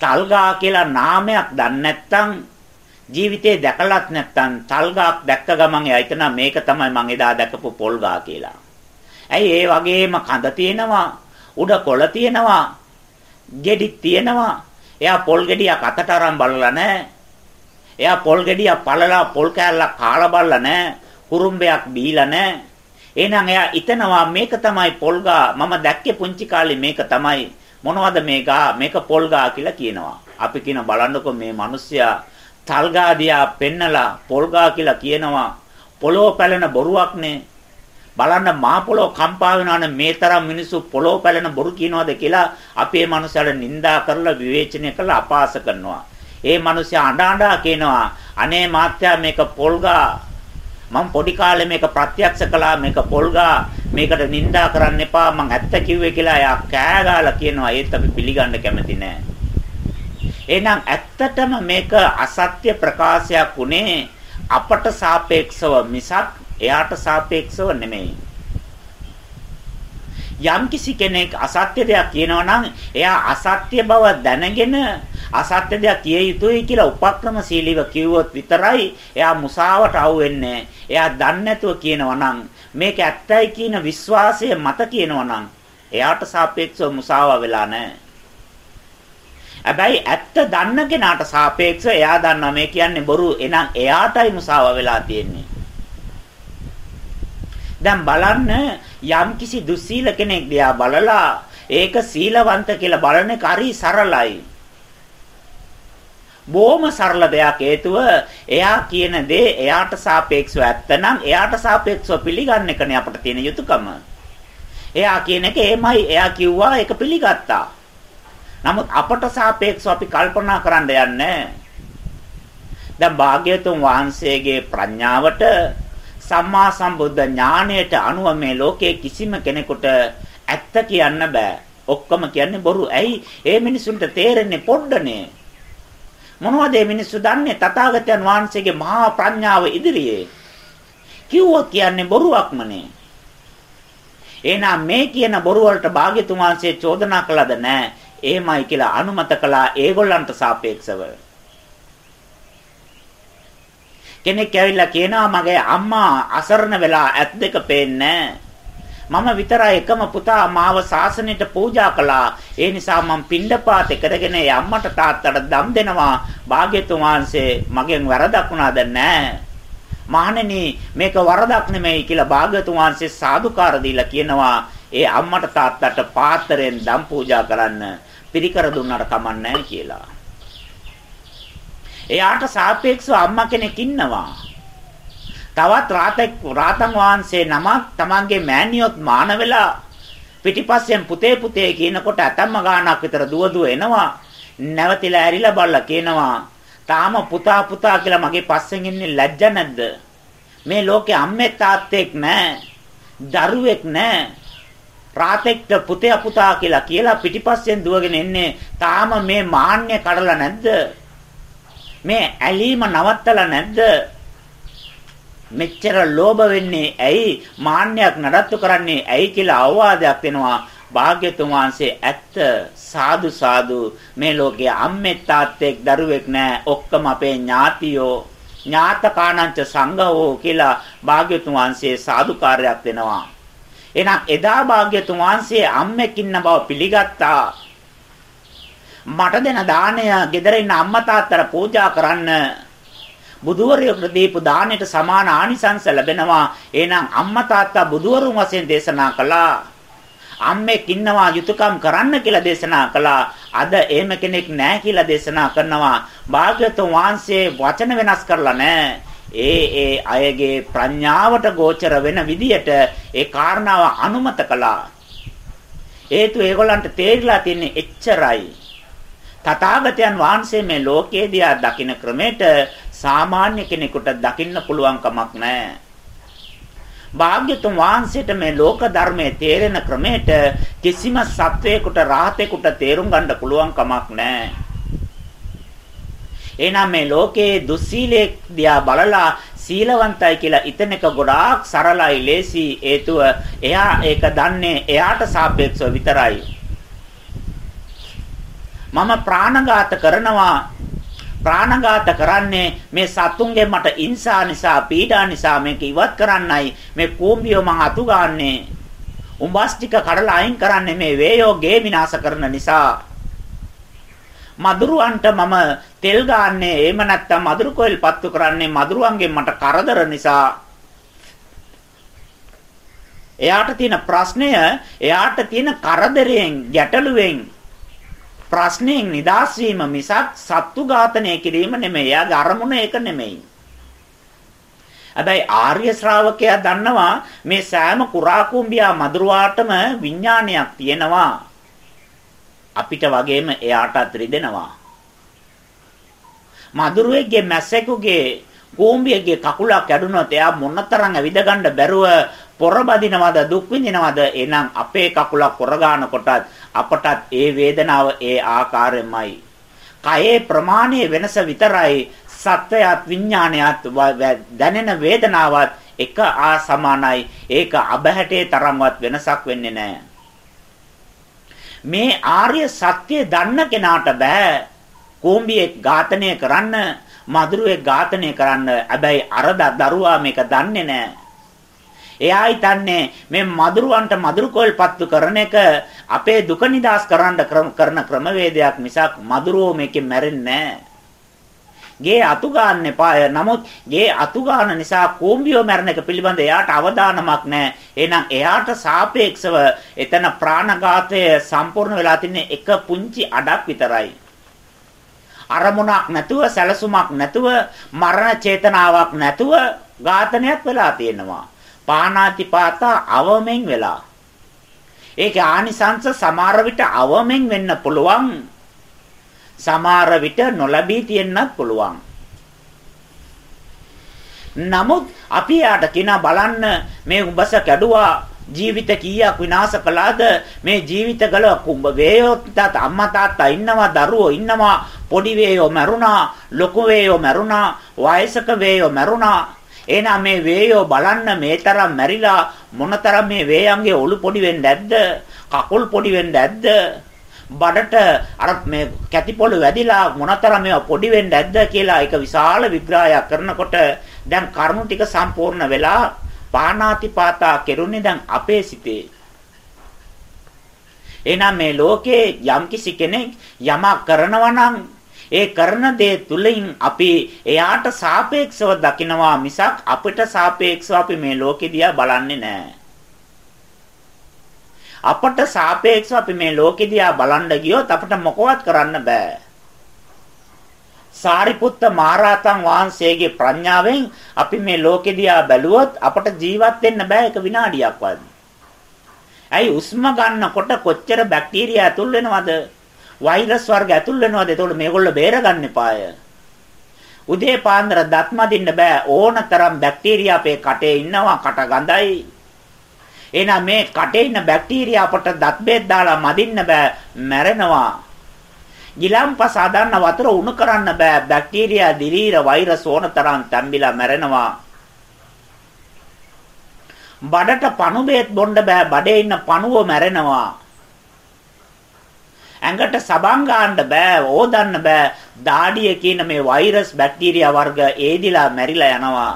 තල්ගා කියලා නාමයක් දන්නේ නැත්නම් ජීවිතේ දැකලත් නැත්නම් තල්ගාක් දැක්ක ගමන් එයා හිතනවා මේක තමයි මං එදා දැකපු පොල්ගා කියලා. ඇයි ඒ වගේම කඳ තියෙනවා උඩ කොළ තියෙනවා. ගෙඩි තියෙනවා. එයා පොල් ගෙඩියක් අතට අරන් බලලා නැහැ. එයා පොල් ගෙඩියක් පළලා පොල් කෑල්ලක් කාලා බලලා නැහැ. කුරුම්බයක් බීලා නැහැ. එහෙනම් එයා හිතනවා මේක තමයි පොල්ගා මම දැක්කේ පුංචි කාලේ මේක තමයි මොනවද මේකා මේක පොල්ගා කියලා කියනවා. අපි කියන බලන්නකො මේ මිනිස්සයා තල්ගාදියා පෙන්නලා පොල්ගා කියලා කියනවා. පොළොව පැලෙන බොරුවක්නේ බලන්න මා පොළොව කම්පා වෙනවනේ මේ තරම් මිනිස්සු පොළොව පැලෙන බොරු කියනවාද කියලා අපේ මනුස්සයල නිඳා කරලා විවේචනය කරලා අපාස කරනවා. ඒ මනුස්සයා අඬ අඬා කියනවා අනේ මාත්‍යා මේක පොල්ගා. මම පොඩි කාලේ මේක ප්‍රත්‍යක්ෂ කළා මේක පොල්ගා. මේකට නිඳා කරන්න එපා මං ඇත්ත කිව්වේ කියලා එයා කෑ ගාලා කියනවා. ඒත් අපි පිළිගන්න කැමති නෑ. එහෙනම් ඇත්තටම මේක අසත්‍ය ප්‍රකාශයක් උනේ අපට සාපේක්ෂව මිසක් එයාට සාපේක්ෂව නෙමෙයි. යම්කිසි කෙනෙක් අසත්‍ය දෙයක් කියනවා නම් එයා අසත්‍ය බව දැනගෙන අසත්‍ය දෙයක් කිය යුතුයි කියලා උපක්‍රමශීලීව කිව්වොත් විතරයි එයා මුසාවට අවු වෙන්නේ. එයා දන්නේ නැතුව කියනවා නම් මේක ඇත්තයි කියන විශ්වාසය මත කියනවා නම් එයාට සාපේක්ෂව මුසාව වෙලා නැහැ. හැබැයි ඇත්ත දන්න කෙනාට සාපේක්ෂව එයා දන්නවා මේ කියන්නේ බොරු. එහෙනම් එයාටයි මුසාව වෙලා තියෙන්නේ. දැන් බලන්න යම්කිසි දුස්සීල කෙනෙක් දිහා බලලා ඒක සීලවන්ත කියලා බලන එක හරි සරලයි. බොහොම සරල දෙයක් හේතුව එයා කියන දේ එයාට සාපේක්ෂව ඇත්තනම් එයාට සාපේක්ෂව පිළිගන්න එකනේ අපිට තියෙන යුතුයකම. එයා කියන එක එමයයි එයා කිව්වා ඒක පිළිගත්තා. නමුත් අපට සාපේක්ෂව අපි කල්පනා කරන්න යන්නේ දැන් භාග්‍යතුන් වහන්සේගේ ප්‍රඥාවට සම්මා සම්බුද්ධ ඥාණයට අනුව මේ ලෝකයේ කිසිම කෙනෙකුට ඇත්ත කියන්න බෑ. ඔක්කොම කියන්නේ බොරු. ඇයි? ඒ මිනිසුන්ට තේරෙන්නේ පොඩ්ඩනේ. මොනවද මේ මිනිස්සු දන්නේ තථාගතයන් වහන්සේගේ මහා ප්‍රඥාව ඉදිරියේ? කිව්වොත් කියන්නේ බොරුවක්මනේ. එහෙනම් මේ කියන බොරු වලට භාග්‍යතුන් වහන්සේ චෝදනා කළාද නැහැ. එහෙමයි කියලා අනුමත කළා ඒගොල්ලන්ට සාපේක්ෂව. කෙනෙක් ඇවිල්ලා කියනවා මගේ අම්මා අසරණ වෙලා ඇත් දෙක පේන්නේ මම විතරයි එකම පුතා මාව සාසනයට පූජා කළා. ඒ නිසා මම පිණ්ඩපාත කරගෙන ඒ අම්මට තාත්තට දම් දෙනවා. භාග්‍යතුන් වහන්සේ මගෙන් වැරදක් වුණාද නැහැ. මහණෙනි මේක වරදක් නෙමෙයි කියලා භාග්‍යතුන් වහන්සේ සාදුකාර දීලා කියනවා. ඒ අම්මට තාත්තට පාත්‍රයෙන් දම් පූජා කරන්න පිරිකර දුන්නාට කමන්නේ කියලා. එයාට සාපේක්ෂව අම්මා කෙනෙක් ඉන්නවා. තවත් රාතක් රාතන් වහන්සේ නමක් තමන්ගේ මෑණියොත් මාන වෙලා පිටිපස්සෙන් පුතේ පුතේ කියනකොට ඇතම්ම ගානක් විතර දුව දුව එනවා. නැවතිලා ඇරිලා බලලා කියනවා තාම පුතා පුතා කියලා මගේ පස්සෙන් ඉන්නේ ලැජ්ජ නැද්ද? මේ ලෝකේ අම්මෙක් තාත්තෙක් නැහැ. දරුවෙක් නැහැ. රාතෙක්ට පුතේ පුතා කියලා කියලා පිටිපස්සෙන් දුවගෙන එන්නේ තාම මේ මාන්නය කඩලා නැද්ද? මේ ඇලීම නවත්තලා නැද්ද? මෙච්චර ලෝභ වෙන්නේ ඇයි? මාන්නයක් නඩත්තු කරන්නේ ඇයි කියලා අවවාදයක් දෙනවා. භාග්‍යතුන් වහන්සේ ඇත්ත සාදු සාදු මේ ලෝකයේ අම්මෙක් තාත්තෙක් දරුවෙක් නැහැ ඔක්කොම අපේ ඥාතියෝ ඥාතකානංච සංඝෝ කියලා භාග්‍යතුන් වහන්සේ සාදුකාරයක් දෙනවා එහෙනම් එදා භාග්‍යතුන් වහන්සේ අම්මෙක් ඉන්න බව පිළිගත්තා මට දෙන දාණය ගෙදර ඉන්න අම්මා තාත්තට පූජා කරන්න බුදුවරයෙකුට දීපු දාණයට සමාන ආනිසංස ලැබෙනවා. එහෙනම් අම්මා තාත්තා බුදුවරුන් වශයෙන් දේශනා කළා. අම්මෙක් ඉන්නවා යුතුයකම් කරන්න කියලා දේශනා කළා. අද එහෙම කෙනෙක් නැහැ කියලා දේශනා කරනවා. භාග්‍යතුන් වහන්සේ වචන වෙනස් කරලා නැහැ. ඒ ඒ අයගේ ප්‍රඥාවට ගෝචර වෙන විදියට ඒ කාරණාව අනුමත කළා. හේතු ඒගොල්ලන්ට තේරිලා තින්නේ එච්චරයි. තථාගතයන් වහන්සේ මේ ලෝකයේ දිහා දකින ක්‍රමයට සාමාන්‍ය කෙනෙකුට දකින්න පුළුවන් කමක් නැහැ. භාග්‍යතුන් වහන්සේට මේ ලෝක ධර්මයේ තේරෙන ක්‍රමයට කිසිම සත්වයකට රාහතෙකුට තේරුම් ගන්න පුළුවන් කමක් නැහැ. එහෙනම් මේ ලෝකයේ දුස්සීලයේ දිහා බලලා සීලවන්තයි කියලා ඉතන එක ගොඩාක් සරලයි ලේසි හේතුව එයා ඒක දන්නේ එයාට සාපේක්ෂව විතරයි මම ප්‍රාණඝාත කරනවා. ප්‍රාණඝාත කරන්නේ මේ සතුන්ගේ මට ඉන්සා නිසා පීඩා නිසා මේක ඉවත් කරන්නයි. මේ කූඹියෝ මං අතු ගන්නේ. උඹස් ටික කඩලා අයින් කරන්නේ මේ වේයෝ ගේ විනාශ කරන නිසා. මදුරුවන්ට මම තෙල් ගාන්නේ. එහෙම නැත්නම් මදුරු කොයිල් පත්තු කරන්නේ මදුරුවන්ගෙන් මට කරදර නිසා. එයාට තියෙන ප්‍රශ්නය එයාට තියෙන කරදරයෙන් ගැටලුවෙන් ප්‍රශ්නයෙන් නිදහස් වීම මිසක් සත්තු ඝාතනය කිරීම නෙමෙයි. එයාගේ අරමුණ ඒක නෙමෙයි. හැබැයි ආර්ය ශ්‍රාවකයා දන්නවා මේ සෑම කුරා කුඹියා මදුරුවාටම විඥානයක් තියෙනවා. අපිට වගේම එයාටත් රිදෙනවා. මදුරුවෙක්ගේ මැස්සෙකුගේ කූඹියගේ කකුලක් කැඩුනොත් එයා මොනතරම් ඇවිද ගන්න බැරුව පොර බදිනවද දුක් විඳිනවද එහෙනම් අපේ කකුලක් පොර කොටත් අපටත් ඒ වේදනාව ඒ ආකාරෙමයි. කයේ ප්‍රමාණයේ වෙනස විතරයි සත්වයාත් විඥානයත් දැනෙන වේදනාවත් එක ආ සමානයි. ඒක අබහැටේ තරම්වත් වෙනසක් වෙන්නේ නැහැ මේ ආර්ය සත්‍ය දන්න කෙනාට බෑ. කෝම්බියෙක් ඝාතනය කරන්න මදුරුවෙක් ඝාතනය කරන්න. හැබැයි අර දරුවා මේක දන්නේ නැහැ එයා හිතන්නේ මේ මදුරුවන්ට මදුරු කොල් පත්තු කරන එක අපේ දුක නිදාස් කරන්න කරන ක්‍රමවේදයක් මිසක් මදුරුවෝ මේකෙන් මැරෙන්නේ නැහැ. ගේ අතු ගන්න එපාය. නමුත් ගේ අතු ගන්න නිසා කෝම්බියෝ මැරෙන එක පිළිබඳ එයාට අවධානමක් නැහැ. එහෙනම් එයාට සාපේක්ෂව එතන ප්‍රාණඝාතය සම්පූර්ණ වෙලා තින්නේ එක පුංචි අඩක් විතරයි. අරමුණක් නැතුව සැලසුමක් නැතුව මරණ චේතනාවක් නැතුව ඝාතනයක් වෙලා තියෙනවා. පාණාතිපාතා අවමෙන් වෙලා. ඒකේ ආනිසංස සමහර විට අවමෙන් වෙන්න පුළුවන්. සමහර විට නොලැබී තියෙන්නත් පුළුවන්. නමුත් අපි යාට කියන බලන්න මේ උඹස කැඩුවා ජීවිත කීයක් විනාශ කළාද මේ ජීවිත ගල කුඹ වේයොත් අම්මා තාත්තා ඉන්නවා දරුවෝ ඉන්නවා පොඩි වේයෝ මැරුණා ලොකු වේයෝ මැරුණා වයසක වේයෝ මැරුණා එහෙනම් මේ වේයෝ බලන්න මේ තරම් මැරිලා මොනතරම් මේ වේයන්ගේ ඔලු පොඩි වෙන්නේ නැද්ද? කකුල් පොඩි වෙන්නේ නැද්ද? බඩට අර මේ කැටිපොළ වැදිලා මොනතරම් මේවා පොඩි වෙන්නේ නැද්ද කියලා ඒක විශාල විග්‍රහයක් කරනකොට දැන් කරුණු ටික සම්පූර්ණ වෙලා පාණාතිපාතා කෙරුණේ දැන් අපේ සිතේ. එහෙනම් මේ ලෝකේ යම්කිසි කෙනෙක් යමක් කරනවා නම් ඒ කරන දේ තුලින් අපි එයාට සාපේක්ෂව දකිනවා මිසක් අපිට සාපේක්ෂව අපි මේ ලෝකෙ දිහා බලන්නේ නැහැ. අපට සාපේක්ෂව අපි මේ ලෝකෙ දිහා බලන්න ගියොත් අපිට මොකවත් කරන්න බෑ. සාරිපුත්ත මහරහතන් වහන්සේගේ ප්‍රඥාවෙන් අපි මේ ලෝකෙ දිහා බැලුවොත් අපට ජීවත් වෙන්න බෑ එක විනාඩියක්වත්. ඇයි උස්ම ගන්නකොට කොච්චර බැක්ටීරියා ඇතුල් වෙනවද? වෛරස් වර්ග ඇතුල් වෙනවද? එතකොට මේගොල්ලෝ බේරගන්න එපාය. උදේ පාන්දර දත් මදින්න බෑ ඕනතරම් බැක්ටීරියා අපේ කටේ ඉන්නවා කට ගඳයි. එහෙනම් මේ කටේ ඉන්න බැක්ටීරියා අපට දත් බෙහෙත් දාලා මදින්න බෑ මැරෙනවා. ගිලම්පස හදන්න වතුර උණු කරන්න බෑ බැක්ටීරියා දිලීර වෛරස් ඕනතරම් තැම්බිලා මැරෙනවා. බඩට පණු බෙහෙත් බොන්න බෑ බඩේ ඉන්න පණුව මැරෙනවා. ඇඟට සබන් ගන්න බෑ ඕදන්න බෑ දාඩිය කියන මේ වෛරස් බැක්ටීරියා වර්ග ඒදිලා මැරිලා යනවා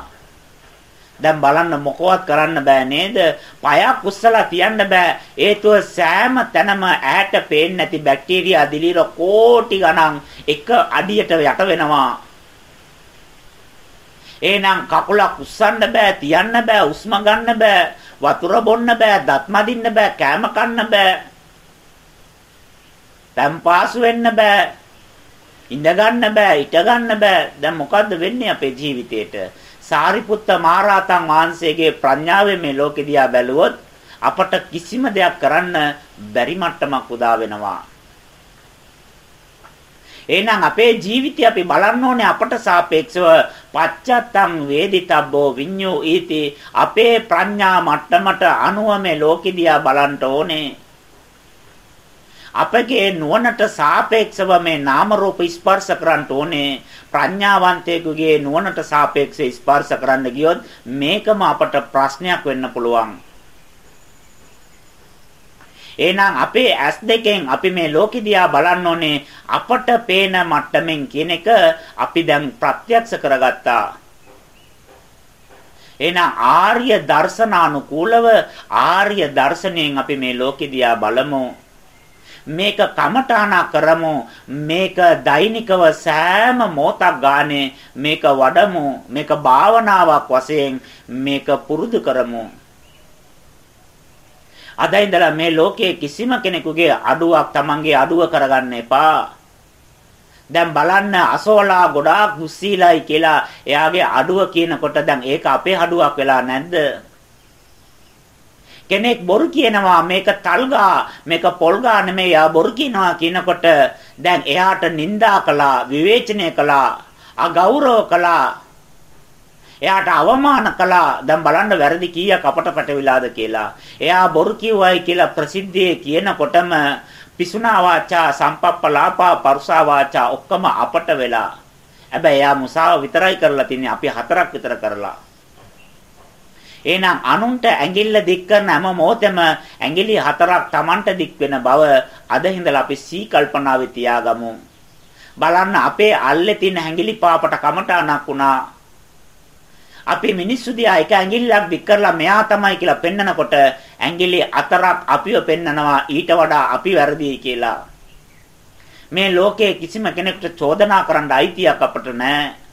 දැන් බලන්න මොකවත් කරන්න බෑ නේද? පයක් උස්සලා තියන්න බෑ. හේතුව සෑම තැනම ඈට පේන්නේ නැති බැක්ටීරියා දිලිර කෝටි ගණන් එක අඩියට යට වෙනවා. එහෙනම් කකුලක් උස්සන්න බෑ, තියන්න බෑ, උස්ම ගන්න බෑ, වතුර බොන්න බෑ, දත් මදින්න බෑ, කෑම කන්න බෑ. තැම්පාසු වෙන්න බෑ. ඉඳ ගන්න බෑ, හිට ගන්න බෑ. දැන් මොකද්ද වෙන්නේ අපේ ජීවිතේට? සාරිපුත්ත මහරහතන් වහන්සේගේ ප්‍රඥාවෙන් මේ ලෝකෙ දිහා බැලුවොත් අපට කිසිම දෙයක් කරන්න බැරි මට්ටමක් උදා වෙනවා. එහෙනම් අපේ ජීවිතය අපි බලන්න ඕනේ අපට සාපේක්ෂව පච්චත්තං වේදිතබ්බෝ විඤ්ඤෝ ඊති අපේ ප්‍රඥා මට්ටමට අනුව මේ ලෝකෙදියා බලන්න ඕනේ අපගේ නුවණට සාපේක්ෂව මේ නාම රූප ස්පර්ශ කරන්න ඕනේ ප්‍රඥාවන්තයෙකුගේ නුවණට සාපේක්ෂව ස්පර්ශ කරන්න ගියොත් මේකම අපට ප්‍රශ්නයක් වෙන්න පුළුවන් එහෙනම් අපේ ඇස් දෙකෙන් අපි මේ ලෝකෙ දිහා බලන්න ඕනේ අපට පේන මට්ටමින් කියන එක අපි දැන් ප්‍රත්‍යක්ෂ කරගත්තා. එහෙනම් ආර්ය දර්ශනානුකූලව ආර්ය දර්ශනයෙන් අපි මේ ලෝකෙ දිහා බලමු. මේක කමඨානා කරමු මේක දෛනිකව සෑම මොහොතක් ගානේ මේක වඩමු මේක භාවනාවක් වශයෙන් මේක පුරුදු කරමු අද ඉඳලා මේ ලෝකයේ කිසිම කෙනෙකුගේ අඩුවක් Tamange අඩුව කරගන්න එපා. දැන් බලන්න අසෝලා ගොඩාක් දුස්සීලයි කියලා එයාගේ අඩුව කියනකොට දැන් ඒක අපේ අඩුවක් වෙලා නැද්ද? කෙනෙක් බොරු කියනවා මේක තල්ගා මේක පොල්ගා නෙමෙයි යා බොරු කියනවා කියනකොට දැන් එයාට නිඳා කළා විවේචනය කළා අගෞරව කළා එයාට අවමාන කළා. දැන් බලන්න වැරදි කීයක් අපට පැටවිලාද කියලා. එයා බොරු කිව්වයි කියලා ප්‍රසිද්ධියේ කියනකොටම පිසුනා වාචා, සම්පප්පලාපා, පරුසා වාචා ඔක්කොම අපට වෙලා. හැබැයි එයා මුසාව විතරයි කරලා තින්නේ. අපි හතරක් විතර කරලා. එහෙනම් අනුන්ට ඇඟිල්ල දික් කරන හැම මොහොතෙම ඇඟිලි හතරක් Tamanට දික් වෙන බව අද හිඳලා අපි සී කල්පනාවේ තියාගමු. බලන්න අපේ අල්ලේ තියෙන ඇඟිලි පාපට කමටානක් වුණා. අපි මිනිස්සු දිහා එක ඇඟිල්ලක් දික් කරලා මෙයා තමයි කියලා පෙන්නකොට ඇඟිලි හතරක් අපිව පෙන්නනවා ඊට වඩා අපි වැරදි කියලා. මේ ලෝකයේ කිසිම කෙනෙකුට චෝදනා කරන්න අයිතියක් අපට නැහැ.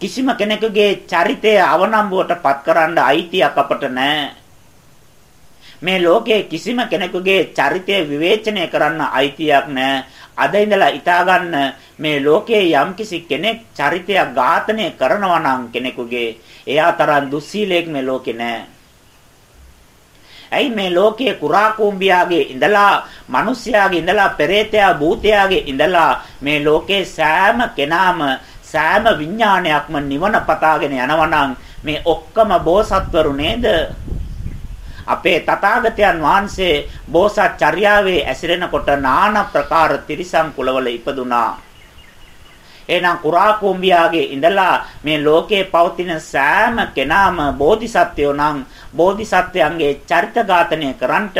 කිසිම කෙනෙකුගේ චරිතය අවනම්බුවට පත් කරන්න අයිතියක් අපට නැහැ. මේ ලෝකයේ කිසිම කෙනෙකුගේ චරිතය විවේචනය කරන්න අයිතියක් නැහැ. අද ඉඳලා හිතා ගන්න මේ ලෝකයේ යම්කිසි කෙනෙක් චරිතයක් ඝාතනය කරනවා නම් කෙනෙකුගේ එයා තරම් දුස්සීලයක් මේ ලෝකේ නැහැ. ඇයි මේ ලෝකයේ කුරා කුඹියාගේ ඉඳලා මිනිස්යාගේ ඉඳලා පෙරේතයා භූතයාගේ ඉඳලා මේ ලෝකේ සෑම කෙනාම සෑම විඥානයක්ම නිවන පතාගෙන යනවනම් මේ ඔක්කම බෝසත්වරු නේද අපේ තථාගතයන් වහන්සේ බෝසත් චර්යාවේ ඇසිරෙනකොට নানা ප්‍රකාර තිරිසන් කුලවල ඉපදුනා. එහෙනම් කුරා කුඹියාගේ ඉඳලා මේ ලෝකේ පවතින සෑම කෙනාම බෝධිසත්වයෝ නම් බෝධිසත්වයන්ගේ චරිත ඝාතනය කරන්නට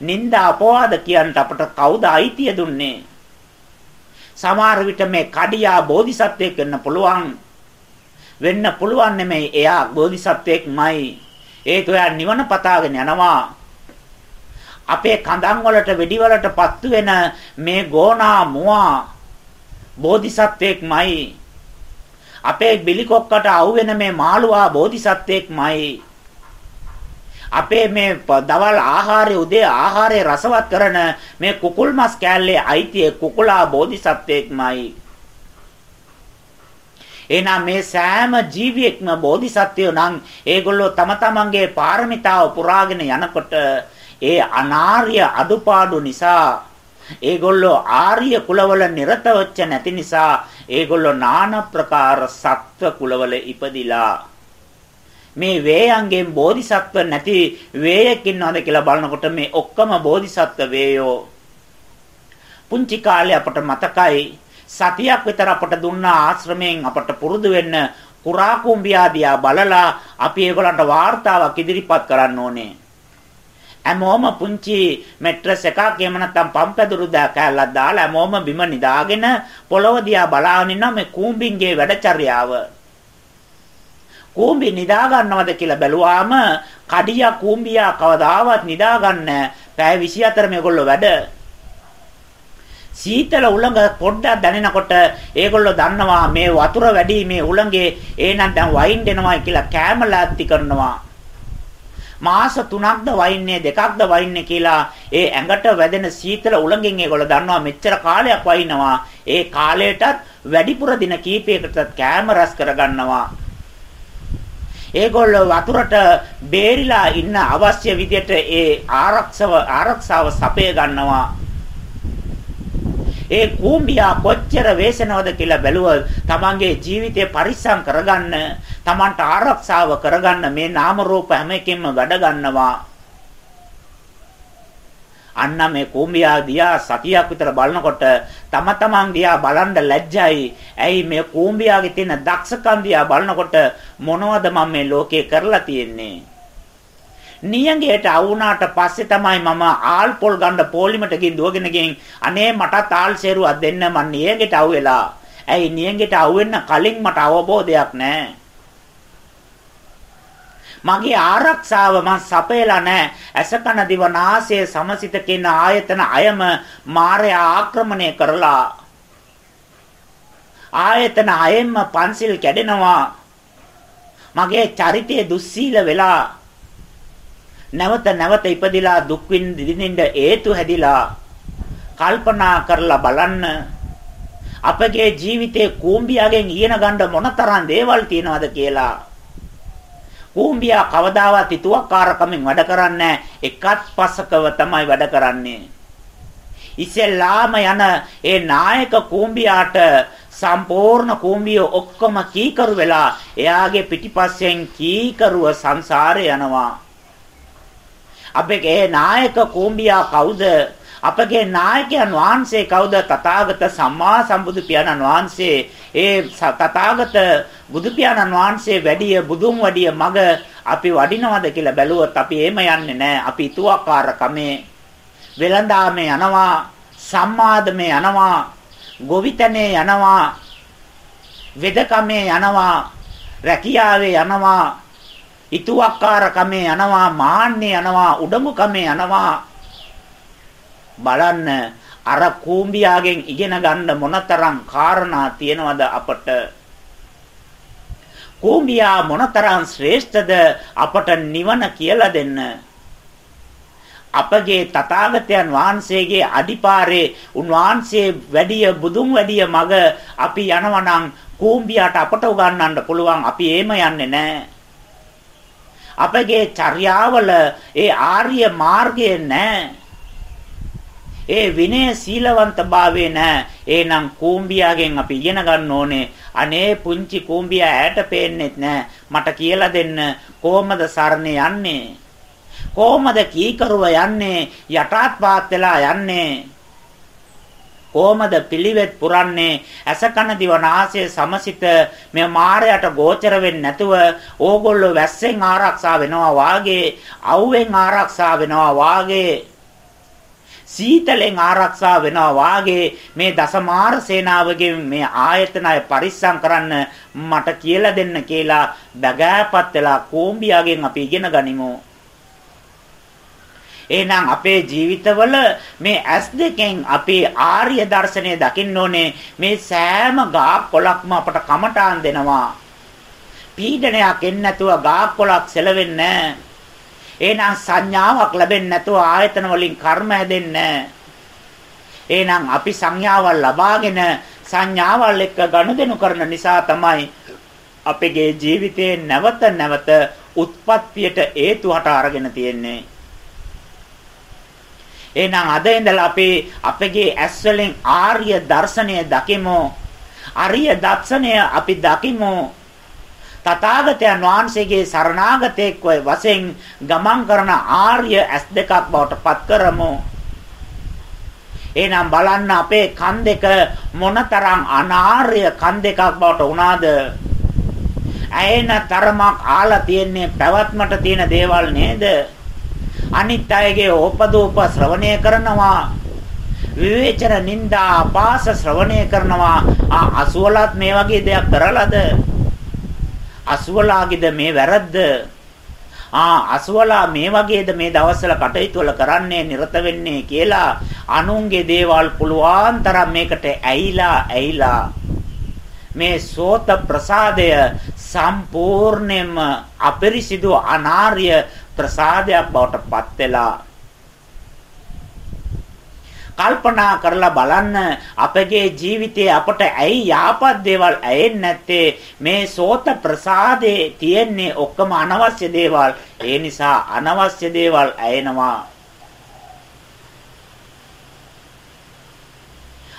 නිନ୍ଦා අපවාද කියන්ට අපට කවුද අයිතිය දුන්නේ? සමහර විට මේ කඩියා බෝධිසත්වයෙක් වෙන්න පුළුවන්. වෙන්න පුළුවන් නෙමෙයි එයා බෝධිසත්වයෙක්මයි. ඒක ඔයා නිවන පතාගෙන යනවා. අපේ කඳන් වලට වෙඩි වලට පත්තු වෙන මේ ගෝනා මුවා බෝධිසත්වෙක්මයි. අපේ බිලිකොක්කට අවු වෙන මේ මාළුවා බෝධිසත්වෙක්මයි. අපේ මේ දවල් ආහාරය උදේ ආහාරය රසවත් කරන මේ කුකුල් මස් කෑල්ලේ අයිතිය කුකුලා බෝධිසත්වෙක්මයි. එහෙනම් මේ සෑම ජීවියෙක්ම බෝධිසත්වයෝ නම් ඒගොල්ලෝ තම තමන්ගේ පාරමිතාව පුරාගෙන යනකොට ඒ අනාර්ය අඩුපාඩු නිසා ඒගොල්ලෝ ආර්ය කුලවල නිරත වෙච්ච නැති නිසා ඒගොල්ලෝ নানা ප්‍රකාර සත්ව කුලවල ඉපදිලා මේ වේයන්ගෙන් බෝධිසත්ව නැති වේයක් ඉන්නවද කියලා බලනකොට මේ ඔක්කොම බෝධිසත්ව වේයෝ. පුංචි කාලේ අපට මතකයි සතියක් විතර අපට දුන්න ආශ්‍රමයෙන් අපට පුරුදු වෙන්න කුරා කුඹියාදියා බලලා අපි ඒගොල්ලන්ට වார்த்தාවක් ඉදිරිපත් කරන්න ඕනේ. හැමෝම පුංචි මැට්‍රස් එකක් එහෙම නැත්නම් පම්පැදුරු දාලා දාලා හැමෝම බිම නිදාගෙන පොළොව දිහා බලාගෙන ඉන්න මේ කූඹින්ගේ වැඩචර්යාව. කූඹි නිදා ගන්නවද කියලා බැලුවාම කඩියා කූඹියා කවදාවත් නිදා ගන්න පැය 24 මේගොල්ලෝ වැඩ. සීතල උලඟ පොඩ්ඩක් දැනෙනකොට ඒගොල්ලෝ දන්නවා මේ වතුර වැඩි මේ උලඟේ එහෙනම් දැන් වයින් දෙනවා කියලා කැමලාත්ති කරනවා. මාස 3ක්ද වයින්නේ දෙකක්ද වයින්නේ කියලා ඒ ඇඟට වැදෙන සීතල උලඟෙන් ඒගොල්ලෝ දන්නවා මෙච්චර කාලයක් වයින්නවා ඒ කාලයටත් වැඩිපුර දින කීපයකට කැම රස කරගන්නවා. ඒගොල්ලෝ වතුරට බේරිලා ඉන්න අවශ්‍ය විදියට ඒ ආරක්ෂව ආරක්ෂාව සපය ගන්නවා ඒ කූඹියා කොච්චර වේසනවද කියලා බැලුවොත් තමන්ගේ ජීවිතය පරිස්සම් කරගන්න, තමන්ට ආරක්ෂාව කරගන්න මේ නාම රූප හැම එකකින්ම වැඩ ගන්නවා. අන්න මේ කූඹියා දිහා සතියක් විතර බලනකොට තම තමන් දිහා බලන්න ලැජ්ජයි. ඇයි මේ කූඹියාගේ තියෙන දක්ෂකම් දිහා බලනකොට මොනවද මම මේ ලෝකේ කරලා තියෙන්නේ? නියඟයට අවුනාට පස්සේ තමයි මම ආල් පොල් ගන්න පොලිමට ගින් දුවගෙන ගින් අනේ මටත් ආල් සේරුවක් දෙන්න මං නියඟයට අවු වෙලා. ඇයි නියඟයට අවු වෙන්න කලින් මට අවබෝධයක් නැහැ. මගේ ආරක්ෂාව මං සපයලා නැහැ. ඇසකන දිව නාසය සමසිත කියන ආයතන අයම මායя ආක්‍රමණය කරලා ආයතන අයෙන්ම පන්සිල් කැඩෙනවා. මගේ චරිතය දුස්සීල වෙලා නැවත නැවත ඉපදිලා දුක් විඳින්න හේතු හැදිලා කල්පනා කරලා බලන්න අපගේ ජීවිතේ කූඹියාගෙන් ඉගෙන ගන්න මොනතරම් දේවල් තියනවද කියලා කූඹියා කවදාවත් හිතුවක්කාරකමින් වැඩ කරන්නේ එකත් පස්සකව තමයි වැඩ කරන්නේ. ඉස්සෙල්ලාම යන ඒ නායක කූඹියාට සම්පූර්ණ කූඹිය ඔක්කොම කීකරු වෙලා එයාගේ පිටිපස්සෙන් කීකරුව සංසාරේ යනවා. අපගේ නායක කෝම්බියා කවුද? අපගේ නායකයන් වහන්සේ කවුද? තථාගත සම්මා සම්බුදු පියාණන් වහන්සේ. ඒ තථාගත බුදු පියාණන් වහන්සේ වැඩිය බුදුන් වැඩිය මග අපි වඩිනවද කියලා බැලුවොත් අපි එහෙම යන්නේ නැහැ. අපි ඊතුවක්කාර කමේ වෙලඳාමේ යනවා, සම්මාදමේ යනවා, ගොවිතැනේ යනවා, වෙදකමේ යනවා, රැකියාවේ යනවා, ඉතුවක්කාර කමේ යනවා මාන්නේ යනවා උඩඟු කමේ යනවා බලන්න. අර කූඹියාගෙන් ඉගෙන ගන්න මොනතරම් කාරණා තියෙනවද අපට? කූඹියා මොනතරම් ශ්‍රේෂ්ඨද අපට නිවන කියලා දෙන්න. අපගේ තථාගතයන් වහන්සේගේ අඩිපාරේ උන්වහන්සේ වැඩිය බුදුන් වැඩිය මග අපි යනවා නම් කූඹියාට අපට උගන්වන්න පුළුවන්. අපි එහෙම යන්නේ නැහැ. අපගේ චර්යාවල ඒ ආර්ය මාර්ගය නැහැ. ඒ විනය සීලවන්තභාවය නැහැ. එහෙනම් කූඹියාගෙන් අපි ඉගෙන ගන්න ඕනේ. අනේ පුංචි කූඹියා ඈට පේන්නෙත් නැහැ. මට කියලා දෙන්න කොහමද සරණ යන්නේ? කොහමද කීකරුව යන්නේ? යටාත් පාත් වෙලා යන්නේ? කොහමද පිළිවෙත් පුරන්නේ ඇස කන දිව නාසය සමසිත මේ මායයට ගෝචර වෙන්නේ නැතුව ඕගොල්ලෝ වැස්සෙන් ආරක්ෂා වෙනවා වාගේ අවුවෙන් ආරක්ෂා වෙනවා වාගේ සීතලෙන් ආරක්ෂා වෙනවා වාගේ මේ දසමාර සේනාවගෙන් මේ ආයතනය පරිස්සම් කරන්න මට කියලා දෙන්න කියලා බගෑපත් වෙලා කෝම්බියාගෙන් අපි ඉගෙන ගනිමු එහෙනම් අපේ ජීවිතවල මේ ඇස් දෙකෙන් අපේ ආර්ය දර්ශනය දකින්න ඕනේ. මේ සෑම ගාක් කොලක්ම අපට කමටාන් දෙනවා. පීඩනයක් එන්නේ නැතුව ගාක් කොලක් සෙලවෙන්නේ එහෙනම් සංඥාවක් ලැබෙන්නේ නැතුව ආයතන වලින් කර්ම හැදෙන්නේ එහෙනම් අපි සංඥාවල් ලබාගෙන සංඥාවල් එක්ක ගනුදෙනු කරන නිසා තමයි අපගේ ජීවිතේ නැවත නැවත උත්පත්තියට හේතු හට අරගෙන තියෙන්නේ එහෙනම් අද ඉඳලා අපි අපගේ ඇස් වලින් ආර්ය දර්ශනය දකිමු. ආර්ය දර්ශනය අපි දකිමු. තථාගතයන් වහන්සේගේ සරණාගතෙක් වශයෙන් ගමන් කරන ආර්ය ඇස් දෙකක් බවට පත් කරමු. එහෙනම් බලන්න අපේ කන් දෙක මොනතරම් අනාර්ය කන් දෙකක් බවට වුණාද? ඇයෙන තරමක් ආලා තියෙන්නේ පැවැත්මට තියෙන දේවල් නේද? අනිත් අයගේ ඕපදූප ශ්‍රවණය කරනවා විවේචන නිന്ദා අපාස ශ්‍රවණය කරනවා ආ අසුවලත් මේ වගේ දෙයක් කරලාද අසුවලාගේද මේ වැරද්ද? ආ අසුවලා මේ වගේද මේ දවස්වල කටයුතු වල කරන්නේ නිරත වෙන්නේ කියලා අනුන්ගේ දේවල් පුළුවන් තරම් මේකට ඇයිලා ඇයිලා මේ සෝත ප්‍රසාදය සම්පූර්ණයෙන්ම අපරිසිදු අනාර්ය ප්‍රසාදයක් බවට පත් වෙලා කල්පනා කරලා බලන්න අපගේ ජීවිතයේ අපට ඇයි යාපත් දේවල් ඇයෙන්නේ නැත්තේ? මේ සෝත ප්‍රසාදේ තියෙන්නේ ඔක්කොම අනවශ්‍ය දේවල්. ඒ නිසා අනවශ්‍ය දේවල් ඇයෙනවා.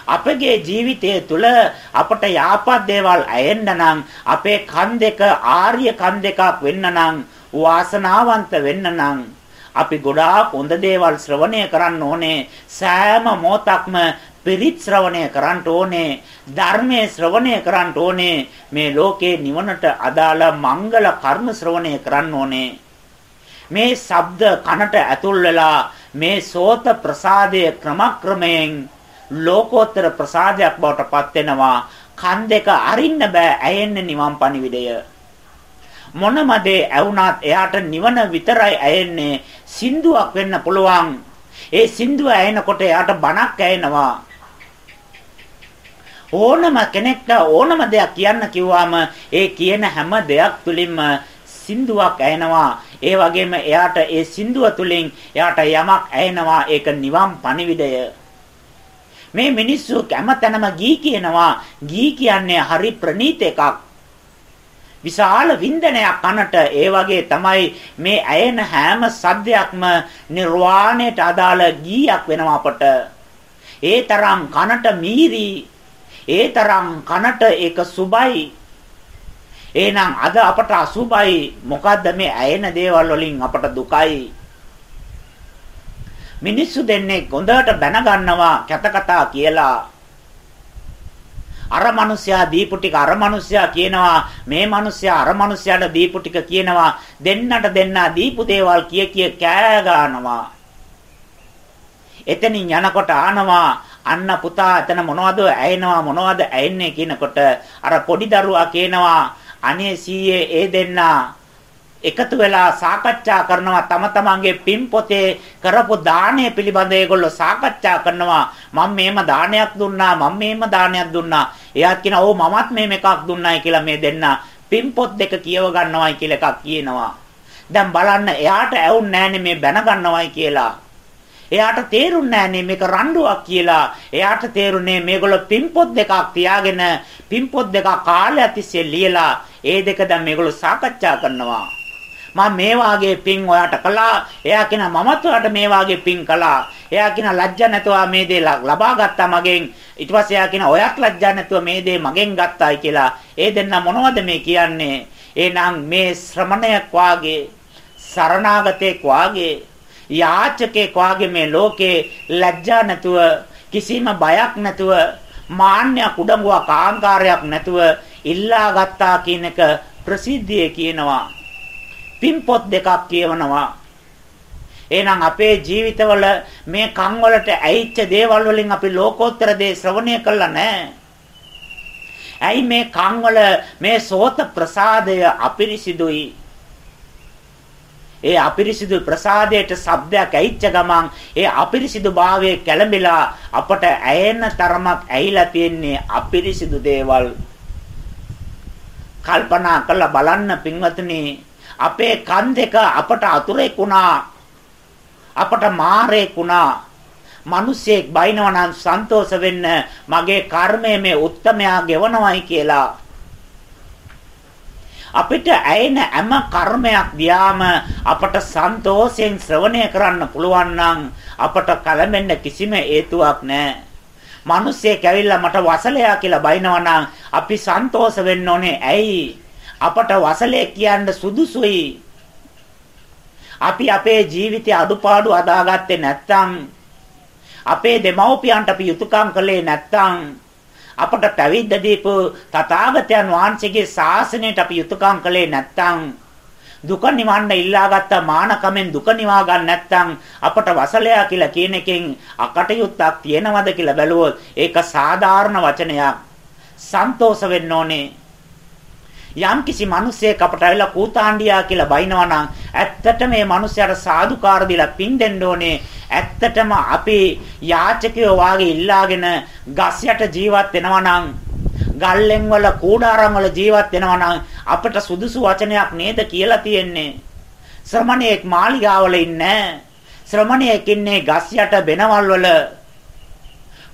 අපගේ ජීවිතය තුළ අපට යාපත් දේවල් ඇයෙන්න නම් අපේ කන් දෙක ආර්ය කන් දෙකක් වෙන්න නම් වාසනාවන්ත වෙන්න නම් අපි ගොඩාක් හොඳ දේවල් ශ්‍රවණය කරන්න ඕනේ. සෑම මොහොතක්ම පිරිත් ශ්‍රවණය කරන්න ඕනේ. ධර්මයේ ශ්‍රවණය කරන්න ඕනේ. මේ ලෝකේ නිවනට අදාළ මංගල කර්ම ශ්‍රවණය කරන්න ඕනේ. මේ ශබ්ද කනට ඇතුල් වෙලා මේ සෝත ප්‍රසාදය ක්‍රමක්‍රමයෙන් ලෝකෝත්තර ප්‍රසාදයක් බවට පත් වෙනවා. කන් දෙක අරින්න බෑ ඇයෙන්නේ නිවන් පණිවිඩය. මොනම දේ ඇවුනත් එයාට නිවන විතරයි ඇයෙන්නේ සින්දුවක් වෙන්න පුළුවන්. ඒ සින්දුව ඇයෙනකොට එයාට බණක් ඇයෙනවා. ඕනම කෙනෙක්ට ඕනම දෙයක් කියන්න කිව්වම ඒ කියන හැම දෙයක් තුලින්ම සින්දුවක් ඇයෙනවා. ඒ වගේම එයාට ඒ සින්දුව තුලින් එයාට යමක් ඇයෙනවා. ඒක නිවන් පණිවිඩය. මේ මිනිස්සු හැමතැනම ගී කියනවා. ගී කියන්නේ හරි ප්‍රණීත එකක්. විශාල වින්දනයක් කනට ඒ වගේ තමයි මේ ඇයෙන හැම සද්දයක්ම නිර්වාණයට අදාළ ගීයක් වෙනවා අපට. ඒ තරම් කනට මීරි ඒ තරම් කනට ඒක සුබයි. එහෙනම් අද අපට අසුබයි. මොකද්ද මේ ඇයෙන දේවල් වලින් අපට දුකයි? මිනිස්සු දෙන්නේ ගොඳට බැන ගන්නවා කැත කතා කියලා. අර මිනිසයා දීපු ටික අර මිනිසයා කියනවා මේ මිනිසයා අර මිනිසයාට දීපු ටික කියනවා දෙන්නට දෙන්නා දීපු දේවල් කිය කිය කෑ ගන්නවා. එතනින් යනකොට ආනවා අන්න පුතා එතන මොනවද ඇයෙනවා මොනවද ඇයෙන්නේ කියනකොට අර පොඩි දරුවා කියනවා අනේ සීයේ ඒ දෙන්නා එකතු වෙලා සාකච්ඡා කරනවා. තම තමන්ගේ පින් පොතේ කරපු දාණය පිළිබඳව ඒගොල්ලෝ සාකච්ඡා කරනවා. මම මේම දානයක් දුන්නා මම මේම දානයක් දුන්නා. එයාත් කියනවා ඕ මමත් මේම එකක් දුන්නායි කියලා මේ දෙන්න පින් පොත් දෙක කියව ගන්නවායි කියලා එකක් කියනවා. දැන් බලන්න එයාට ඇවුන්නේ නැහනේ මේ බැන ගන්නවායි කියලා. එයාට තේරුන්නේ නැහනේ මේක රණ්ඩුවක් කියලා. එයාට තේරුනේ මේගොල්ලෝ පින්පොත් දෙකක් තියාගෙන පින්පොත් දෙකක් කාලයක් තිස්සේ ලියලා ඒ දෙක දැන් මේගොල්ලෝ සාකච්ඡා කරනවා. මම මේ වාගේ පින් ඔයාට කළා. එයා කියන මමත් ඔයාට මේ වාගේ පින් කළා. එයා කියන ලැජ්ජ නැතුව මේ දේ ලබා ගත්තා මගෙන්. ඊට පස්සේ එයා කියන ඔයත් ලැජ්ජ නැතුව මේ දේ මගෙන් ගත්තායි කියලා. ඒ දෙන්න මොනවද මේ කියන්නේ? එහෙනම් මේ ශ්‍රමණයක් වාගේ සරණාගතෙක් වාගේ යාචකෙක් වාගේ මේ ලෝකේ ලැජ්ජා නැතුව කිසිම බයක් නැතුව මාන්නයක් උඩඟුවක් ආංකාරයක් නැතුව ඉල්ලා ගත්තා කියන එක ප්‍රසිද්ධියේ කියනවා පින්පොත් දෙකක් කියවනවා. එහෙනම් අපේ ජීවිතවල මේ කන් වලට ඇයිච්ච දේවල් වලින් අපි ලෝකෝත්තර දේ ශ්‍රවණය කළා නැහැ. ඇයි මේ කන් වල මේ සෝත ප්‍රසාදය අපිරිසිදුයි. ඒ අපිරිසිදු ප්‍රසාදයට ශබ්දයක් ඇහිච්ච ගමන් ඒ අපිරිසිදු භාවයේ කැළඹිලා අපට ඇයෙන තරමක් ඇහිලා තියෙන්නේ අපිරිසිදු දේවල් කල්පනා කරලා බලන්න පින්වතුනි අපේ කන් දෙක අපට අතුරෙක් වුණා. අපට මාරෙක් වුණා. මිනිසෙක් බයිනවා නම් සන්තෝෂ වෙන්න මගේ කර්මය මේ උත්තමයා ගෙවනවයි කියලා. අපිට ඇයෙන හැම කර්මයක් දියාම අපට සන්තෝෂයෙන් ශ්‍රවණය කරන්න පුළුවන් නම් අපට කලඹෙන්න කිසිම හේතුවක් නැහැ. මිනිස්සෙක් ඇවිල්ලා මට වසලයා කියලා බයිනවා නම් අපි සන්තෝෂ වෙන්න ඕනේ. ඇයි? අපට වසලේ කියන්න සුදුසුයි. අපි අපේ ජීවිතයේ අඩුපාඩු අදාගත්තේ නැත්නම් අපේ දෙමව්පියන්ට අපි යුතුයකම් කළේ නැත්නම් අපට පැවිද්ද දීපු තථාගතයන් වහන්සේගේ ශාසනයට අපි යුතුයකම් කළේ නැත්නම් දුක නිවන්න ඉල්ලාගත්ත මානකමෙන් දුක නිවා ගන්න නැත්නම් අපට වසලයා කියලා කියන එකෙන් අකටයුත්තක් තියෙනවද කියලා බැලුවොත් ඒක සාධාරණ වචනයක්. සන්තෝෂ වෙන්න ඕනේ. යම් කිසි මිනිසෙක් අපට ඇවිල්ලා කූතාණ්ඩියා කියලා බයිනවා නම් ඇත්තට මේ මිනිසයාට සාදුකාර දීලා පින් දෙන්න ඕනේ. ඇත්තටම අපි යාචකයෝ වාගේ ඉල්ලාගෙන ගස් යට ජීවත් වෙනවා නම් ගල්ලෙන් වල කූඩාරම් වල ජීවත් වෙනවා නම් අපට සුදුසු වචනයක් නේද කියලා තියෙන්නේ. ශ්‍රමණේක් මාලිගාවල ඉන්නේ ශ්‍රමණේක් ඉන්නේ ගස් යට බෙනවල් වල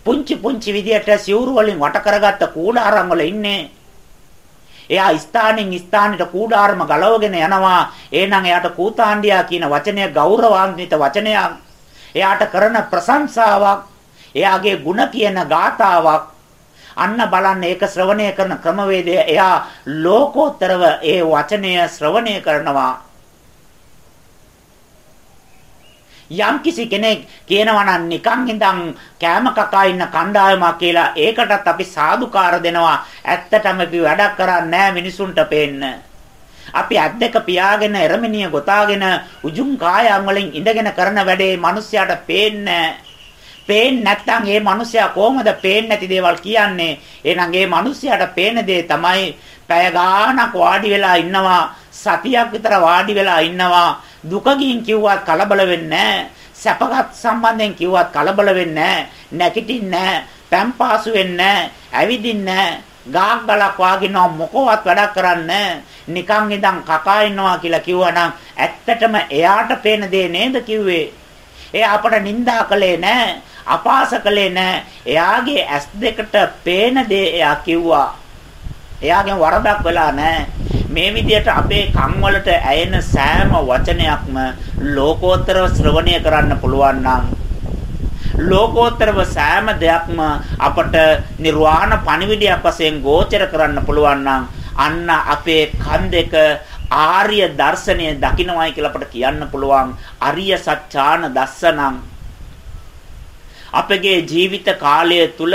පුංචි පුංචි විදියට සිවුරු වලින් වට කරගත්ත කූඩාරම් වල ඉන්නේ එයා ස්ථානෙන් ස්ථානෙට කූඩාරම ගලවගෙන යනවා. එහෙනම් එයාට කූතාණ්ඩියා කියන වචනය ගෞරවාන්විත වචනයක්. එයාට කරන ප්‍රශංසාවක්. එයාගේ ಗುಣ කියන ගාතාවක් අන්න බලන්න ඒක ශ්‍රවණය කරන ක්‍රමවේදය එයා ලෝකෝත්තරව ඒ වචනය ශ්‍රවණය කරනවා යම් කිසි කෙනෙක් කියනවා නම් නිකන් ඉඳන් කෑම කකා ඉන්න කණ්ඩායමක් කියලා ඒකටත් අපි සාදුකාර දෙනවා. ඇත්තටම අපි වැඩක් කරන්නේ නැහැ මිනිසුන්ට පේන්න. අපි ඇද්දක පියාගෙන එරමිනිය ගොතාගෙන උජුම් කායම් වලින් ඉඳගෙන කරන වැඩේ මිනිස්යාට පේන්නේ පේන්නේ නැත්නම් මේ මිනිසයා කොහොමද පේන්නේ නැති දේවල් කියන්නේ? එහෙනම් මේ මිනිසයාට පේන දේ තමයි පැය ගාණක් වාඩි වෙලා ඉන්නවා සතියක් විතර වාඩි වෙලා ඉන්නවා. දුකකින් කිව්වත් කලබල වෙන්නේ සැපගත් සම්බන්ධයෙන් කිව්වත් කලබල වෙන්නේ නැගිටින්නේ පැම්පාසු වෙන්නේ ඇවිදින්නේ ගාක් ගලක් වාගිනවා මොකවත් වැඩක් කරන්නේ නිකන් ඉඳන් කකා ඉන්නවා කියලා කිව්වනම් ඇත්තටම එයාට පේන දේ නේද කිව්වේ? එයා අපට නිඳා කළේ නැහැ. අපාස කළේ නැහැ. එයාගේ ඇස් දෙකට පේන දේ එයා කිව්වා. එයාගෙන් වරදක් වෙලා නැහැ. මේ විදිහට අපේ කන් වලට ඇයෙන සෑම වචනයක්ම ලෝකෝත්තරව ශ්‍රවණය කරන්න පුළුවන් නම් ලෝකෝත්තරව සෑම දෙයක්ම අපට නිර්වාණ පණිවිඩයක් වශයෙන් ගෝචර කරන්න පුළුවන් නම් අන්න අපේ කන් දෙක ආර්ය දර්ශනය දකින්නවයි කියලා අපට කියන්න පුළුවන් අරිය සත්‍යාන දස්සනං අපගේ ජීවිත කාලය තුල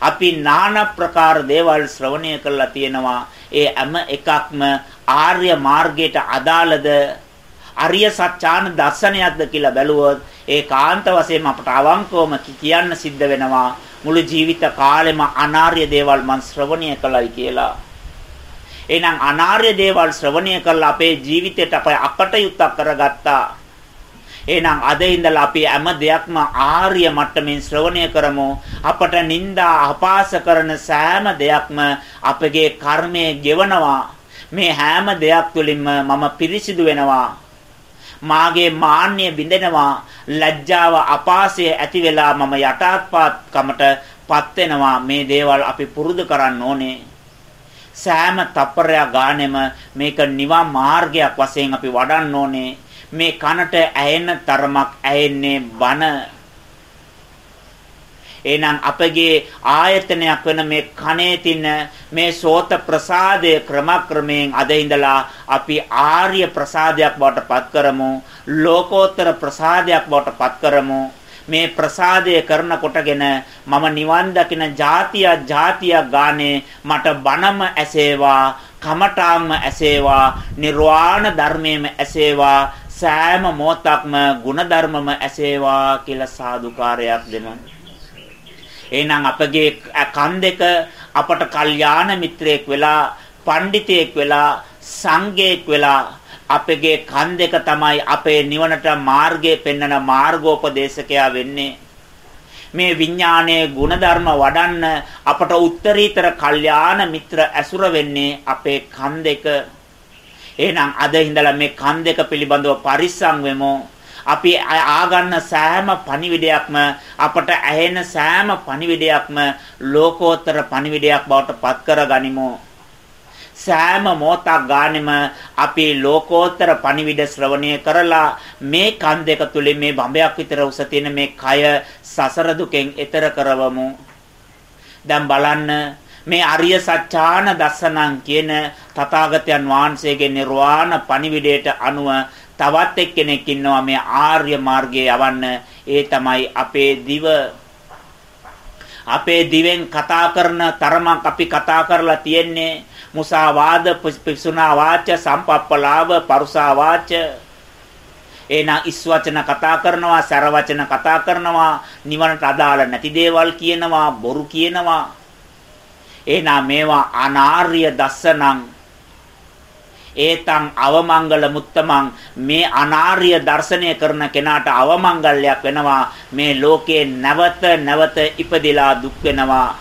අපි নানা ප්‍රකාර දේවල් ශ්‍රවණය කරලා තියෙනවා. ඒ හැම එකක්ම ආර්ය මාර්ගයට අදාළද අරිය සත්‍යාන දර්ශනයක්ද කියලා බැලුවොත් ඒ කාන්ත වශයෙන් අපට අවංකවම කියන්න සිද්ධ වෙනවා මුළු ජීවිත කාලෙම අනාර්ය දේවල් මං ශ්‍රවණය කළයි කියලා. එහෙනම් අනාර්ය දේවල් ශ්‍රවණය කළා අපේ ජීවිතයට අපේ අකටයුත්තක් කරගත්තා. එහෙනම් අද ඉඳලා අපි හැම දෙයක්ම ආර්ය මට්ටමින් ශ්‍රවණය කරමු. අපට නිന്ദා අපාස කරන සෑම දෙයක්ම අපගේ කර්මයේ ගෙවනවා. මේ හැම දෙයක් තුළින්ම මම පිරිසිදු වෙනවා. මාගේ මාන්නය බිඳෙනවා. ලැජ්ජාව අපාසය ඇති වෙලා මම යටාත්පාත්කමට පත් වෙනවා. මේ දේවල් අපි පුරුදු කරන්න ඕනේ. සෑම තප්පරයක් ගානෙම මේක නිවන් මාර්ගයක් වශයෙන් අපි වඩන්න ඕනේ. මේ කනට ඇහෙන තරමක් ඇහෙන්නේ බන. එහෙනම් අපගේ ආයතනයක් වෙන මේ කනේ තින මේ සෝත ප්‍රසාදය ක්‍රමක්‍රමයෙන් අද ඉඳලා අපි ආර්ය ප්‍රසාදයක් බවට පත් කරමු. ලෝකෝත්තර ප්‍රසාදයක් බවට පත් කරමු. මේ ප්‍රසාදය කරන කොටගෙන මම නිවන් දකින જાතිය જાතිය ගානේ මට බණම ඇසේවා කමඨාම්ම ඇසේවා නිර්වාණ ධර්මයේම ඇසේවා සෑම මොහොතක්ම ಗುಣධර්මම ඇසේවා කියලා සාදුකාරයක් දෙමු. එහෙනම් අපගේ කන් දෙක අපට කල්යාණ මිත්‍රයෙක් වෙලා, පඬිතෙක් වෙලා, සංඝයෙක් වෙලා අපගේ කන් දෙක තමයි අපේ නිවනට මාර්ගය පෙන්වන මාර්ගෝපදේශකයා වෙන්නේ. මේ විඥානයේ ಗುಣධර්ම වඩන්න අපට උත්තරීතර කල්යාණ මිත්‍ර ඇසුර වෙන්නේ අපේ කන් දෙක. එහෙනම් අද ඉඳලා මේ කන් දෙක පිළිබඳව පරිස්සම් වෙමු. අපි ආගන්න සෑම පණිවිඩයක්ම අපට ඇහෙන සෑම පණිවිඩයක්ම ලෝකෝත්තර පණිවිඩයක් බවට පත් කරගනිමු. සෑම මොහොතක් ගානෙම අපි ලෝකෝත්තර පණිවිඩ ශ්‍රවණය කරලා මේ කන් දෙක තුලින් මේ බඹයක් විතර උස තියෙන මේ කය සසර දුකෙන් එතර කරවමු. දැන් බලන්න මේ අරිය සත්‍යාන දසනං කියන තථාගතයන් වහන්සේගේ නිර්වාණ පණිවිඩයට අනුව තවත් එක්කෙනෙක් ඉන්නවා මේ ආර්ය මාර්ගයේ යවන්න. ඒ තමයි අපේ දිව. අපේ දිවෙන් කතා කරන තරමක් අපි කතා කරලා තියෙන්නේ. මුසාවාද පිසුනා වාච සම්පප්පලාව පරුසා වාච. එනා ඉස් වචන කතා කරනවා සර වචන කතා කරනවා නිවනට අදාළ නැති දේවල් කියනවා බොරු කියනවා. එහෙනම් මේවා අනාර්ය දස්සනං ඒතං අවමංගල මුත්තමං. මේ අනාර්ය දර්ශනය කරන කෙනාට අවමංගල්‍යයක් වෙනවා. මේ ලෝකේ නැවත නැවත ඉපදිලා දුක් වෙනවා.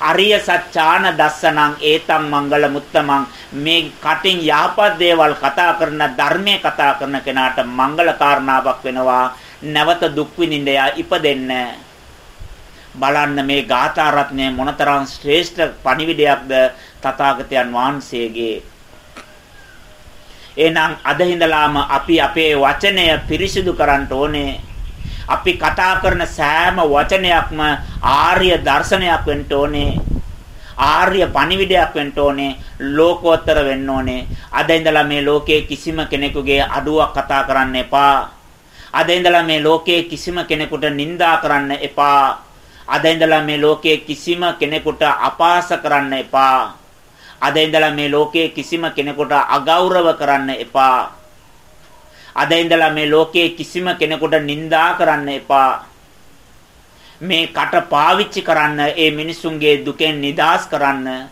අරිය සත්‍යාන දස්සනං ඒතං මංගල මුත්තමං. මේ කටින් යහපත් දේවල් කතා කරන ධර්මයේ කතා කරන කෙනාට මංගල කාරණාවක් වෙනවා. නැවත දුක් විඳින්න ඉපදෙන්නේ. බලන්න මේ ගාථා රත්නය මොනතරම් ශ්‍රේෂ්ඨ පණිවිඩයක්ද තථාගතයන් වහන්සේගේ එහෙනම් අද හිඳලාම අපි අපේ වචනය පිරිසිදු කරන්න ඕනේ අපි කතා කරන සෑම වචනයක්ම ආර්ය දර්ශනයක් වෙන්න ඕනේ. ආර්ය පණිවිඩයක් වෙන්න ඕනේ. ලෝකෝත්තර වෙන්න ඕනේ. අද ඉඳලා මේ ලෝකයේ කිසිම කෙනෙකුගේ අඩුවක් කතා කරන්න එපා. අද ඉඳලා මේ ලෝකයේ කිසිම කෙනෙකුට නිඳා කරන්න එපා. අද ඉඳලා මේ ලෝකයේ කිසිම කෙනෙකුට අපාස කරන්න එපා. අද ඉඳලා මේ ලෝකයේ කිසිම කෙනෙකුට අගෞරව කරන්න එපා. අද ඉඳලා මේ ලෝකයේ කිසිම කෙනෙකුට නිඳා කරන්න එපා. මේ කට පාවිච්චි කරන්න ඒ මිනිසුන්ගේ දුකෙන් නිදහස් කරන්න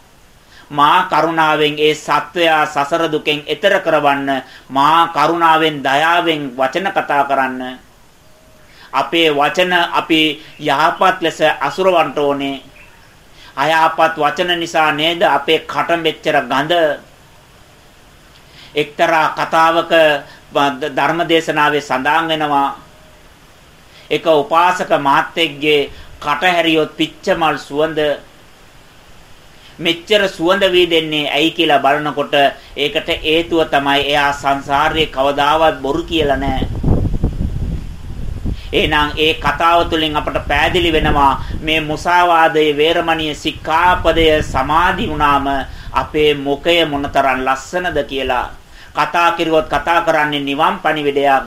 මා කරුණාවෙන් ඒ සත්වයා සසර දුකෙන් එතර කරවන්න මා කරුණාවෙන් දයාවෙන් වචන කතා කරන්න අපේ වචන අපි යහපත් ලෙස අසුරවන්න ඕනේ. අයහපත් වචන නිසා නේද අපේ කට මෙච්චර ගඳ? එක්තරා කතාවක ධර්මදේශනාවේ සඳහන් වෙනවා. එක උපාසක මහත්තයෙක්ගේ කට හැරියොත් පිච්චමල් සුවඳ. මෙච්චර සුවඳ වී දෙන්නේ ඇයි කියලා බලනකොට ඒකට හේතුව තමයි එයා සංසාරයේ කවදාවත් බොරු කියලා නැහැ. එහෙනම් ඒ කතාව තුළින් අපට පෑදිලි වෙනවා මේ මුසාවාදයේ වේරමණීය සික්ඛාපදය සමාදි වුණාම අපේ මුඛය මොනතරම් ලස්සනද කියලා. කතා කිරුවොත් කතා කරන්නේ නිවන් පණිවිඩයක්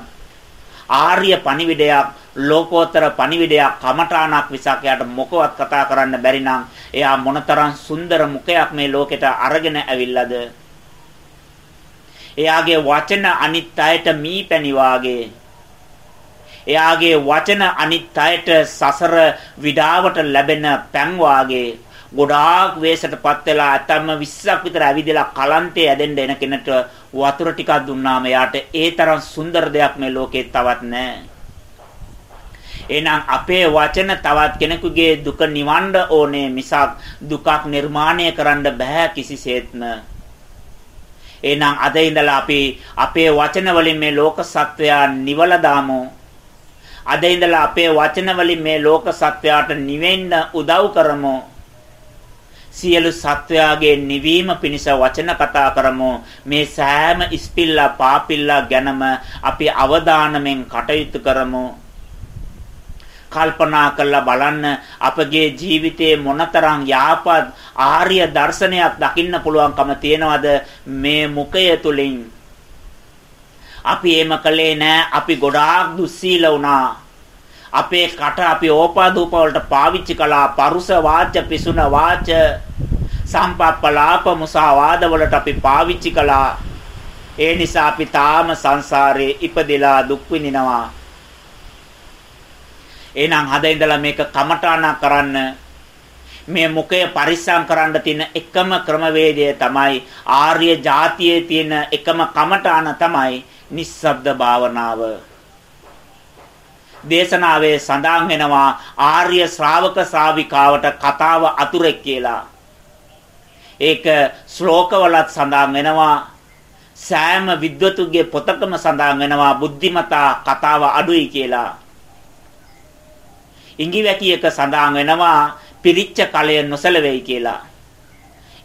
ආර්ය පණිවිඩයක් ලෝකෝත්තර පණිවිඩයක් කමඨාණක් විසක් යාට මොකවත් කතා කරන්න බැරි නම් එයා මොනතරම් සුන්දර මුඛයක් මේ ලෝකෙට අරගෙන ඇවිල්ලාද? එයාගේ වචන අනිත් අයට මීපැණි වාගේ එයාගේ වචන අනිත් අයට සසර විඩාවට ලැබෙන පැන් වාගේ ගොඩාක් වේසටපත් වෙලා අතම්ම 20ක් විතර ඇවිදලා කලන්තේ ඇදෙන්න එන කෙනට වතුර ටිකක් දුන්නාම යාට ඒ තරම් සුන්දර දෙයක් මේ ලෝකේ තවත් නැහැ. එහෙනම් අපේ වචන තවත් කෙනෙකුගේ දුක නිවන්න ඕනේ මිසක් දුකක් නිර්මාණය කරන්න බෑ කිසිසේත්ම. එහෙනම් අද ඉඳලා අපි අපේ වචන වලින් මේ ලෝක සත්වයා නිවල දාමු. අද ඉඳලා අපේ වචන වලින් මේ ලෝක සත්වයාට නිවෙන්න උදව් කරමු. සියලු සත්වයාගේ නිවීම පිණිස වචන කතා කරමු. මේ සෑම ඉස්පිල්ලා පාපිල්ලා ගැනම අපි අවධානයෙන් කටයුතු කරමු. කල්පනා කරලා බලන්න අපගේ ජීවිතයේ මොනතරම් යහපත් ආර්ය දර්ශනයක් දකින්න පුළුවන්කම තියනවද? මේ මුඛය තුලින්. අපි එහෙම කළේ නෑ. අපි ගොඩාක් දුස්සීල වුණා. අපේ කට අපි ඕපාදූප වලට පාවිච්චි කළා. පරුස වාච පිසුන වාච සම්පප්පලාප මුසාවාද වලට අපි පාවිච්චි කළා. ඒ නිසා අපි තාම සංසාරේ ඉපදෙලා දුක් විඳිනවා. එහෙනම් හද ඉඳලා මේක කමඨානා කරන්න. මේ මුඛය පරිස්සම් කරන්න තියෙන එකම ක්‍රමවේදය තමයි ආර්ය જાතියේ තියෙන එකම කමඨාන තමයි නිස්සබ්ද භාවනාව දේශනාවේ සඳහන් වෙනවා ආර්ය ශ්‍රාවක ශ්‍රාවිකාවට කතාව අතුරෙක් කියලා. ඒක ශ්ලෝකවලත් සඳහන් වෙනවා සෑම විද්වතුන්ගේ පොතකම සඳහන් වෙනවා බුද්ධිමතා කතාව අඩුයි කියලා. ඉංගිවැකියක සඳහන් වෙනවා පිරිච්ච කලය නොසලවෙයි කියලා.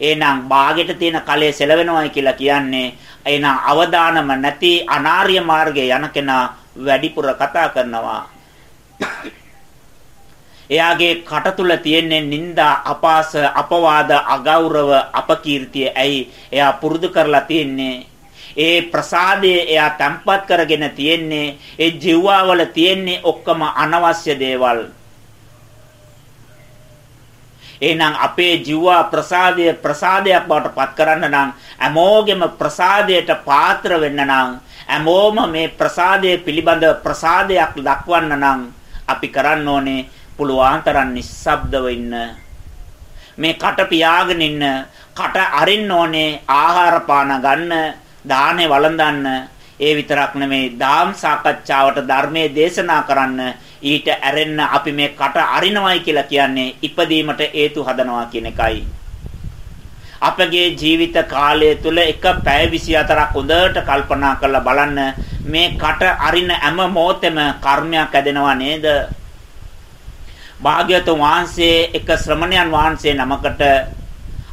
එහෙනම් බාගෙට තියෙන කලයේ සෙලවෙනවයි කියලා කියන්නේ එහෙනම් අවදානම නැති අනාර්ය මාර්ගයේ යන කෙනා වැඩිපුර කතා කරනවා. එයාගේ කට තුල තියෙන්නේ නිନ୍ଦා අපාස අපවාද අගෞරව අපකීර්තිය. ඇයි? එයා පුරුදු කරලා තියෙන්නේ. ඒ ප්‍රසාදය එයා තැම්පත් කරගෙන තියෙන්නේ ඒ ජීවවල තියෙන්නේ ඔක්කොම අනවශ්‍ය දේවල්. එහෙනම් අපේ ජීවා ප්‍රසාදය ප්‍රසාදයක් බවට පත් කරන්න නම් හැමෝගෙම ප්‍රසාදයට පාත්‍ර වෙන්න නම් හැමෝම මේ ප්‍රසාදය පිළිබඳ ප්‍රසාදයක් දක්වන්න නම් අපි කරන්න ඕනේ පුළුවන් තරම් නිස්සබ්දව ඉන්න. මේ කට පියාගෙන ඉන්න, කට අරින්න ඕනේ ආහාර පාන ගන්න, දානේ වළඳන්න. ඒ විතරක් නෙමෙයි දාම් සාකච්ඡාවට ධර්මයේ දේශනා කරන්න ඊට ඇරෙන්න අපි මේ කට අරිනවයි කියලා කියන්නේ ඉපදීමට හේතු හදනවා කියන එකයි. අපගේ ජීවිත කාලය තුල එක පැය 24ක් හොඳට කල්පනා කරලා බලන්න මේ කට අරින හැම මොහොතෙම කර්මයක් ඇදෙනවා නේද? භාග්‍යවතුන් වහන්සේ එක ශ්‍රමණයන් වහන්සේ නමකට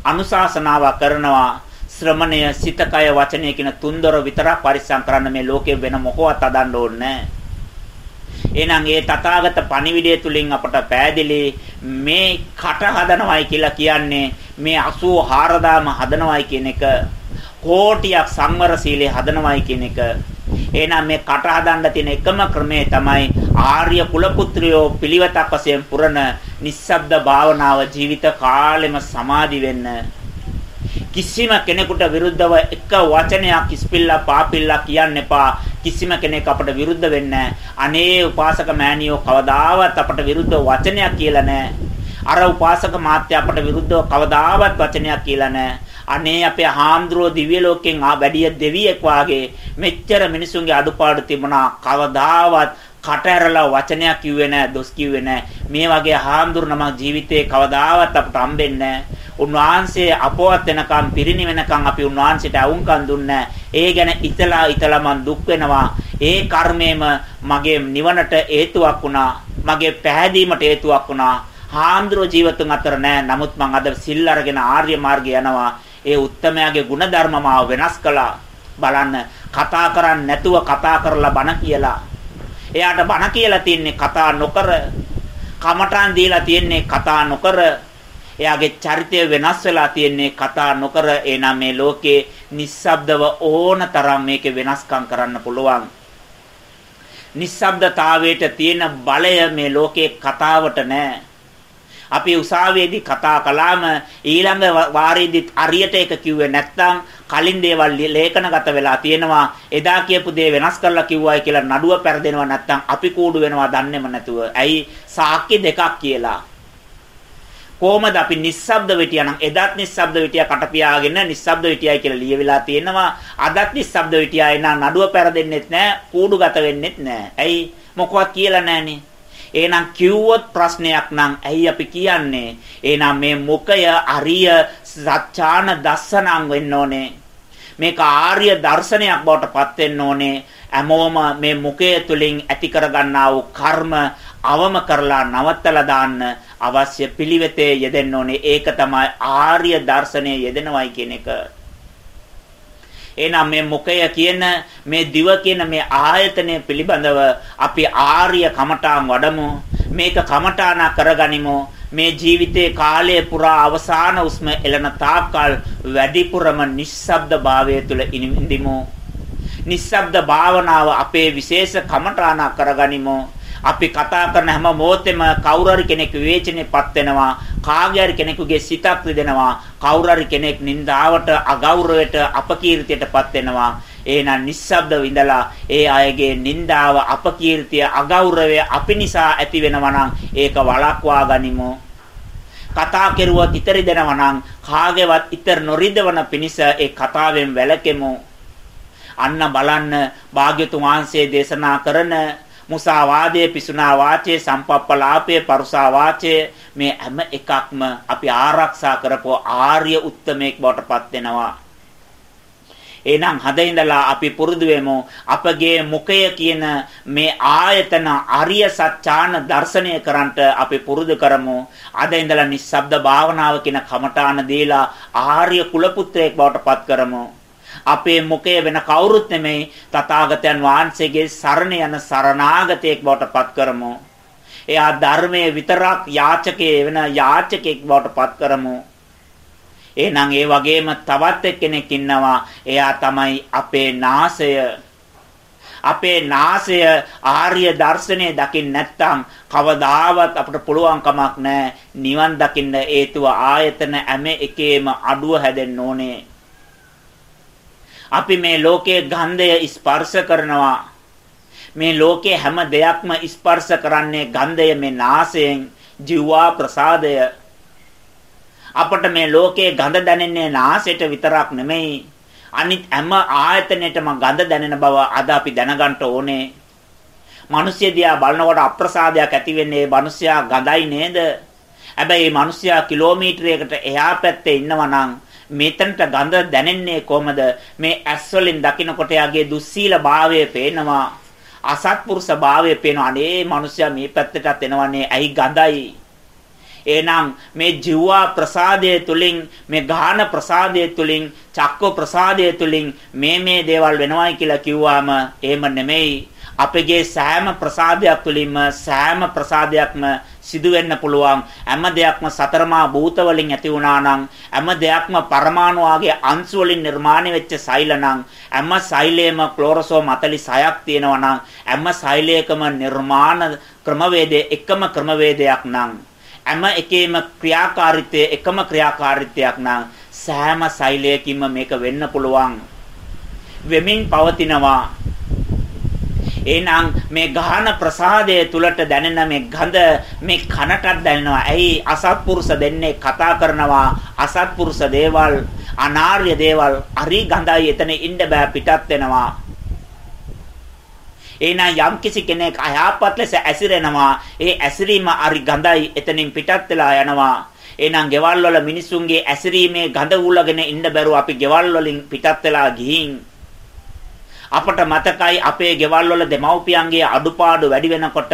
අනුශාසනාවක් කරනවා ශ්‍රමණය සිත කය වචනය කියන තුන්දොර විතරක් පරිස්සම් කරන්න මේ ලෝකේ වෙන මොකවත් අදන්න ඕනේ එහෙනම් ඒ තථාගත පණිවිඩය තුලින් අපට පෑදිලි මේ කට හදනවයි කියලා කියන්නේ මේ 84000ම හදනවයි කියන එක කෝටියක් සංවර සීලේ හදනවයි කියන එක. එහෙනම් මේ කට හදන්න තියෙන එකම ක්‍රමය තමයි ආර්ය කුලපුත්‍රයෝ පිළිවෙතක් වශයෙන් පුරන නිස්සබ්ද භාවනාව ජීවිත කාලෙම සමාදි වෙන්න. කිසිම කෙනෙකුට විරුද්ධව එක වචනයක් ඉස්පිල්ලා පාපිල්ලා කියන්න එපා. කිසිම කෙනෙක් අපට විරුද්ධ වෙන්නේ අනේ උපාසක මෑණියෝ කවදාවත් අපට විරුද්ධ වචනයක් කියලා නැහැ. අර උපාසක මාත්‍ය අපට විරුද්ධව කවදාවත් වචනයක් කියලා නැහැ. අනේ අපේ හාමුදුරුවෝ දිව්‍ය ලෝකෙන් ආ වැඩිය දෙවියෙක් වාගේ මෙච්චර මිනිසුන්ගේ අඩුපාඩු තිබුණා. කවදාවත් කට ඇරලා වචනයක් කිව්වේ නැහැ දොස් කිව්වේ නැහැ. මේ වගේ හාමුදුරු නමක් ජීවිතේ කවදාවත් අපට හම්බෙන්නේ උන්වහන්සේ අපවත් වෙනකම් පිරිණි වෙනකම් අපි උන්වහන්සේට අවුන්කම් දුන්නේ ඒ ගැන ඉතලා ඉතලා මං දුක් වෙනවා ඒ කර්මයේම මගේ නිවනට හේතුවක් වුණා මගේ පැහැදීමට හේතුවක් වුණා හාමුදුරුව ජීවිතුන් අතර නෑ නමුත් මං අද සිල් අරගෙන ආර්ය මාර්ගය යනවා ඒ උත්තමයාගේ ಗುಣධර්ම මාව වෙනස් කළා. බලන්න කතා කරන්නේ නැතුව කතා කරලා බණ කියලා. එයාට බණ කියලා තියන්නේ කතා නොකර. කමටන් දීලා තියන්නේ කතා නොකර. එයාගේ චරිතය වෙනස් වෙලා තියන්නේ කතා නොකර. එනම් මේ ලෝකේ නිස්සබ්දව ඕන තරම් මේකේ වෙනස්කම් කරන්න පුළුවන්. නිස්සබ්දතාවයට තියෙන බලය මේ ලෝකේ කතාවට නැහැ. අපි උසාවියේදී කතා කළාම ඊළඟ වාරයේදීත් අරියට ඒක කිව්වේ නැත්නම් කලින් දේවල් ලේඛනගත වෙලා තියෙනවා එදා කියපු දේ වෙනස් කරලා කිව්වයි කියලා නඩුව පෙරදෙනවා නැත්නම් අපි කූඩු වෙනවා දන්නේම නැතුව ඇයි සාක්ෂි දෙකක් කියලා කොහමද අපි නිස්සබ්ද වෙටියා නම් එදත් නිස්සබ්ද වෙටියා කට පියාගෙන නිස්සබ්ද වෙටියයි කියලා ලියවිලා තියෙනවා අදත් නිස්සබ්ද වෙටියා එන නඩුව පෙරදෙන්නෙත් නැහැ කූඩු ගත වෙන්නෙත් නැහැ ඇයි මොකවත් කියලා නැහනේ එහෙනම් කිව්වොත් ප්‍රශ්නයක් නම් ඇයි අපි කියන්නේ? එහෙනම් මේ මුඛය අරිය සත්‍යාන දස්සනං වෙන්න ඕනේ. මේක ආර්ය දර්ශනයක් බවට පත් වෙන්න ඕනේ. හැමෝම මේ මුඛය තුලින් ඇති කරගන්නා වූ කර්ම අවම කරලා නවත්තලා දාන්න අවශ්‍ය පිළිවෙතේ යෙදෙන්න ඕනේ. ඒක තමයි ආර්ය දර්ශනයේ යෙදෙනවයි කියන එක. එහෙනම් මේ මුඛය කියන මේ දිව කියන මේ ආයතනය පිළිබඳව අපි ආර්ය කමඨාන් වඩමු. මේක කමඨාන කරගනිමු. මේ ජීවිතයේ කාලය පුරා අවසාන උස්ම එළන තාක්කල් වැඩිපුරම නිස්සබ්ද භාවය තුළ ඉඳිමු. නිස්සබ්ද භාවනාව අපේ විශේෂ කමඨාන කරගනිමු. අපි කතා කරන හැම මොහොතෙම කවුරු හරි කෙනෙක් විවේචනයටපත් වෙනවා කාගේ හරි කෙනෙකුගේ සිතක් රිදෙනවා කවුරු හරි කෙනෙක් නින්දාවට අගෞරවයට අපකීර්තියටපත් වෙනවා. එහෙනම් නිස්සබ්ද විඳලා ඒ අයගේ නින්දාව අපකීර්තිය අගෞරවය අපි නිසා ඇති වෙනවා නම් ඒක වළක්වා ගනිමු. කතා කෙරුවොත් ඉතරි දෙනවා නම් කාගේවත් ඉතර නොරිදවන පිණිස ඒ කතාවෙන් වැළකෙමු. අන්න බලන්න භාග්‍යතුන් වහන්සේ දේශනා කරන මුසාවාදයේ පිසුනා වාචයේ සම්පප්පලාපයේ පරුසා වාචයේ මේ හැම එකක්ම අපි ආරක්ෂා කරපුව ආර්ය උත්තමයෙක් බවට පත් වෙනවා. එහෙනම් හදින්දලා අපි පුරුදු වෙමු. අපගේ මුඛය කියන මේ ආයතන අරිය සත්‍යාන දර්ශනය කරන්ට අපි පුරුදු කරමු. අද ඉඳලා නිස්සබ්ද භාවනාව කියන කමඨාන දීලා ආර්ය කුලපුත්‍රයෙක් බවට පත් කරමු. අපේ මුඛය වෙන කවුරුත් නෙමෙයි තථාගතයන් වහන්සේගේ සරණ යන සරණාගතයෙක් බවට පත් කරමු. එයා ධර්මයේ විතරක් යාචකයේ වෙන යාචකෙක් බවට පත් කරමු. එහෙනම් ඒ වගේම තවත් එක්කෙනෙක් ඉන්නවා. එයා තමයි අපේ නාසය. අපේ නාසය ආර්ය දර්ශනය දකින්න නැත්නම් කවදාවත් අපට පුළුවන් කමක් නැහැ නිවන් දකින්න හේතුව ආයතන හැම එකේම අඩුව හැදෙන්න ඕනේ අපි මේ ලෝකයේ ගන්ධය ස්පර්ශ කරනවා. මේ ලෝකයේ හැම දෙයක්ම ස්පර්ශ කරන්නේ ගන්ධය මේ නාසයෙන් ජීවා ප්‍රසාදය. අපට මේ ලෝකයේ ගඳ දැනෙන්නේ නාසයට විතරක් නෙමෙයි. අනිත් හැම ආයතනයකම ගඳ දැනෙන බව අද අපි දැනගන්න ඕනේ. මිනිස්සු දිහා බලනකොට අප්‍රසාදයක් ඇති වෙන්නේ ඒ මිනිස්සයා ගඳයි නේද? හැබැයි මේ මිනිස්සයා කිලෝමීටරයකට එහා පැත්තේ ඉන්නවා නම් මෙතනට ගඳ දැනෙන්නේ කොහමද? මේ ඇස් වලින් දකිනකොට යාගේ දුස්සීල භාවය පේනවා. අසත්පුරුෂ භාවය පේනවා. අනේ මිනිස්සයා මේ පැත්තටත් එනවන්නේ ඇයි ගඳයි? එහෙනම් මේ ජීවා ප්‍රසාදයේ තුලින් මේ ගාහන ප්‍රසාදයේ තුලින් චක්ක ප්‍රසාදයේ තුලින් මේ මේ දේවල් වෙනවයි කියලා කිව්වාම එහෙම නෙමෙයි. අපගේ සෑම ප්‍රසාදයක් තුළින්ම සෑම ප්‍රසාදයක්ම සිදු වෙන්න පුළුවන්. හැම දෙයක්ම සතරමා භූත වලින් ඇති වුණා නම් හැම දෙයක්ම පරමාණු ආගේ අංශු වලින් නිර්මාණය වෙච්ච සෛල නම් හැම සෛලයේම ක්ලෝරෝසෝම් 46ක් තියෙනවා නම් හැම සෛලයකම නිර්මාණ ක්‍රමවේදය එකම ක්‍රමවේදයක් නම් හැම එකේම ක්‍රියාකාරීත්වය එකම ක්‍රියාකාරීත්වයක් නම් සෑම සෛලයකින්ම මේක වෙන්න පුළුවන්. වෙමින් පවතිනවා. එහෙනම් මේ ගහන ප්‍රසාදයේ තුලට දැනෙන මේ ගඳ මේ කනටත් දැනෙනවා. ඇයි අසත්පුරුෂ දෙන්නේ කතා කරනවා අසත්පුරුෂ දේවල් අනාර්ය දේවල් අරි ගඳයි එතන ඉන්න බෑ පිටත් වෙනවා. එහෙනම් යම්කිසි කෙනෙක් අයාපත් ලෙස ඇසිරෙනවා. ඒ ඇසිරීම අරි ගඳයි එතනින් පිටත් වෙලා යනවා. එහෙනම් ගෙවල් වල මිනිසුන්ගේ ඇසිරීමේ ගඳ උලගෙන ඉන්න බැරුව අපි ගෙවල් වලින් පිටත් වෙලා ගිහින් අපට මතකයි අපේ ගෙවල් වල දෙමව්පියන්ගේ අඩුපාඩු වැඩි වෙනකොට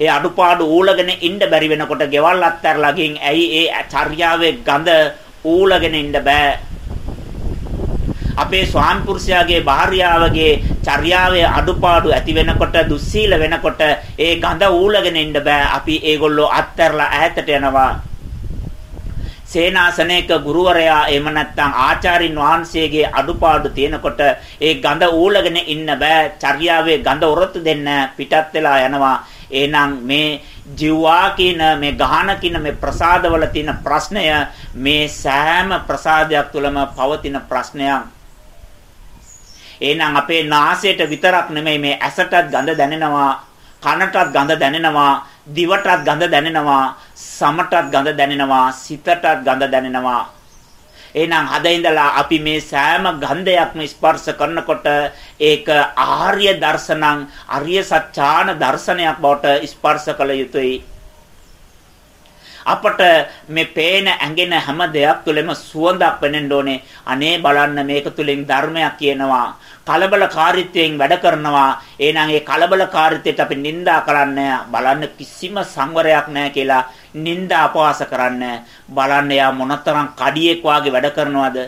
ඒ අඩුපාඩු ඌලගෙන ඉන්න බැරි වෙනකොට ගෙවල් අත්හැරලා ගින් ඇයි ඒ චර්යාවේ ගඳ ඌලගෙන ඉන්න බෑ? අපේ ස්වාමි පුරුෂයාගේ භාර්යාවගේ චර්යාවේ අඩුපාඩු ඇති වෙනකොට දුස්සීල වෙනකොට ඒ ගඳ ඌලගෙන ඉන්න බෑ. අපි ඒගොල්ලෝ අත්හැරලා ඈතට යනවා. සේනාසනයක ගුරුවරයා එහෙම නැත්නම් ආචාරින් වහන්සේගේ අඩුපාඩු තියෙනකොට ඒ ගඳ ඌලගෙන ඉන්න බෑ. චර්යාවේ ගඳ උරතු දෙන්න පිටත් වෙලා යනවා. එහෙනම් මේ ජීවා කියන මේ ගහන කියන මේ ප්‍රසාදවල තියෙන ප්‍රශ්නය මේ සෑම ප්‍රසාදයක් තුළම පවතින ප්‍රශ්නයක්. එහෙනම් අපේ නාසයට විතරක් නෙමෙයි මේ ඇසටත් ගඳ දැනෙනවා කනටත් ගඳ දැනෙනවා. දිවටත් ගඳ දැනෙනවා සමටත් ගඳ දැනෙනවා සිතටත් ගඳ දැනෙනවා එහෙනම් අද ඉඳලා අපි මේ සෑම ගන්ධයක්ම ස්පර්ශ කරනකොට ඒක ආර්ය දර්ශනං අරිය සත්‍යාන දර්ශනයක් බවට ස්පර්ශ කළ යුතුයි අපට මේ පේන ඇඟෙන හැම දෙයක් තුළම සුවඳක් වෙනෙන්න ඕනේ. අනේ බලන්න මේක තුලින් ධර්මයක් කියනවා. කලබලකාරීත්වයෙන් වැඩ කරනවා. එහෙනම් ඒ කලබලකාරීත්වයට අපි නිඳා කරන්නේ බලන්න කිසිම සංවරයක් නැහැ කියලා නිନ୍ଦා අපවාස කරන්න බලන්න යා මොනතරම් කඩියෙක් වාගේ වැඩ කරනවද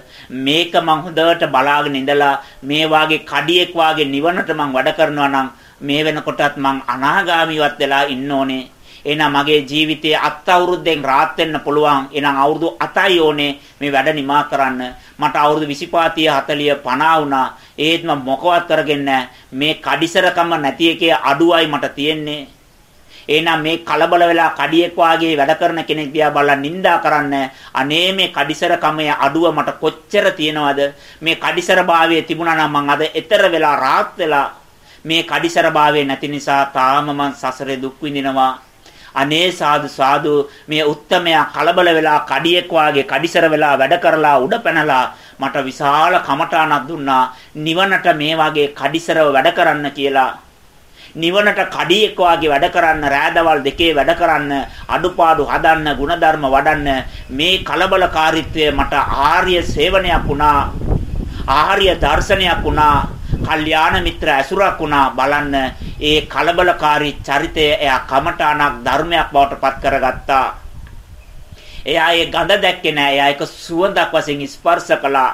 මේක මං හොඳට බලාගෙන ඉඳලා මේ වාගේ කඩියෙක් වාගේ නිවනට මං වැඩ කරනවා නම් මේ වෙනකොටත් මං අනාගාමීවත් වෙලා ඉන්න ඕනේ එහෙනම් මගේ ජීවිතයේ අත් අවුරුද්දෙන් rahat වෙන්න පුළුවන්. එහෙනම් අවුරුදු 7යි ඕනේ මේ වැඩ නිමා කරන්න. මට අවුරුදු 25 30 40 50 වුණා. ඒත් මම මොකවත් කරගෙන මේ කඩිසරකම නැති එකේ අඩුවයි මට තියෙන්නේ. එහෙනම් මේ කලබල වෙලා කඩියෙක් වාගේ වැඩ කරන කෙනෙක් දිහා බලලා නිඳා කරන්න අනේ මේ කඩිසර කමේ අඩුව මට කොච්චර තියනවද මේ කඩිසර භාවයේ තිබුණා නම් මං අද ඈතර වෙලා රාත් වෙලා මේ කඩිසර භාවයේ නැති නිසා තාම මං සසරේ දුක් විඳිනවා අනේ සාදු සාදු. මේ උත්තමයා කලබල වෙලා කඩියෙක් වාගේ කඩිසර වෙලා වැඩ කරලා උඩ පැනලා මට විශාල කමඨාණක් දුන්නා. නිවනට මේ වාගේ කඩිසරව වැඩ කරන්න කියලා. නිවනට කඩියෙක් වාගේ වැඩ කරන්න රෑදවල් දෙකේ වැඩ කරන්න අඩුපාඩු හදන්න ಗುಣධර්ම වඩන්න මේ කලබලකාරීත්වය මට ආර්ය සේවනයක් වුණා. ආර්ය දර්ශනයක් වුණා. කල්යාණ මිත්‍ර ඇසුරක් වුණා බලන්න ඒ කලබලකාරී චරිතය එයා කමඨාණක් ධර්මයක් බවට පත් කරගත්තා. එයා ඒ ගඳ දැක්කේ නෑ. එයා ඒක සුවඳක් වශයෙන් ස්පර්ශ කළා.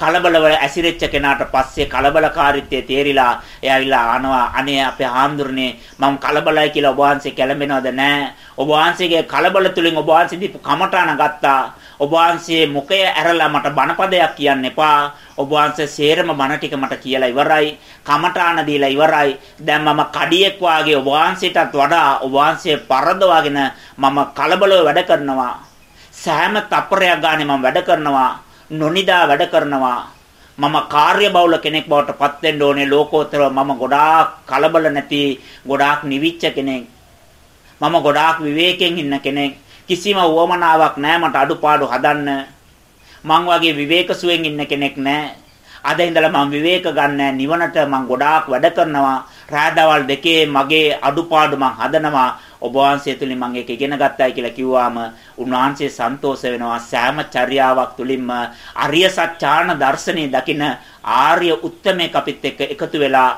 කලබල වල ඇසිරෙච්ච කෙනාට පස්සේ කලබලකාරීත්වය තේරිලා එයාවිලා ආනවා අනේ අපේ ආන්දුරනේ මම කලබලයි කියලා ඔබ වහන්සේ කැළඹෙනවද නැහැ ඔබ වහන්සේගේ කලබල තුලින් ඔබ වහන්සේ දීපු කමඨාන ගත්තා ඔබ වහන්සේ මුඛය ඇරලා මට බණපදයක් කියන්න එපා. ඔබ වහන්සේ සේරම බණ ටික මට කියලා ඉවරයි. කමඨාන දීලා ඉවරයි. දැන් මම කඩියෙක් වාගේ ඔබ වහන්සේටත් වඩා ඔබ වහන්සේ පරදවාගෙන මම කලබලව වැඩ කරනවා. සෑම තප්පරයක් ගානේ මම වැඩ කරනවා. නොනිදා වැඩ කරනවා. මම කාර්යබහුල කෙනෙක් බවට පත් වෙන්න ඕනේ ලෝකෝත්තරව මම ගොඩාක් කලබල නැති ගොඩාක් නිවිච්ච කෙනෙක් මම ගොඩාක් විවේකයෙන් ඉන්න කෙනෙක් කිසිම උවමනාවක් නැහැ මට අඩුපාඩු හදන්න. මං වගේ විවේක සුවෙන් ඉන්න කෙනෙක් නැහැ. අද ඉඳලා මම විවේක ගන්න නිවනට මං ගොඩාක් වැඩ කරනවා. රාදවල් දෙකේ මගේ අඩුපාඩු මං හදනවා. ඔබ වහන්සේ තුලින් මම ඒක ඉගෙන ගත්තයි කියලා කිව්වාම උන්වහන්සේ සන්තෝෂ වෙනවා සෑම චර්යාවක් තුලින්ම අරිය සත්‍යාන දර්ශනේ දකින ආර්ය උත්තමයෙක් අපිත් එක්ක එකතු වෙලා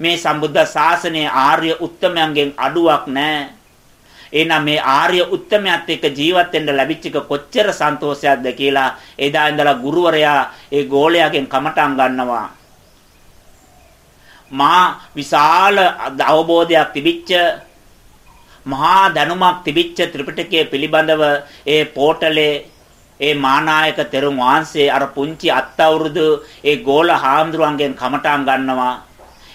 මේ සම්බුද්ධ ශාසනයේ ආර්ය උත්තමයන්ගෙන් අඩුවක් නැහැ එහෙනම් මේ ආර්ය උත්තමයත් එක්ක ජීවත් වෙන්න ලැබිච්ච එක කොච්චර සන්තෝෂයක්ද කියලා එදා ඉඳලා ගුරුවරයා ඒ ගෝලයාගෙන් කමටන් ගන්නවා. මා විශාල අවබෝධයක් තිබිච්ච මහා දැනුමක් තිබිච්ච ත්‍රිපිටකය පිළිබඳව ඒ පෝටලේ ඒ මානායක තෙරුන් වහන්සේ අර පුංචි අත් අවුරුදු ඒ ගෝල හාමුදුරුවන්ගෙන් කමටාන් ගන්නවා.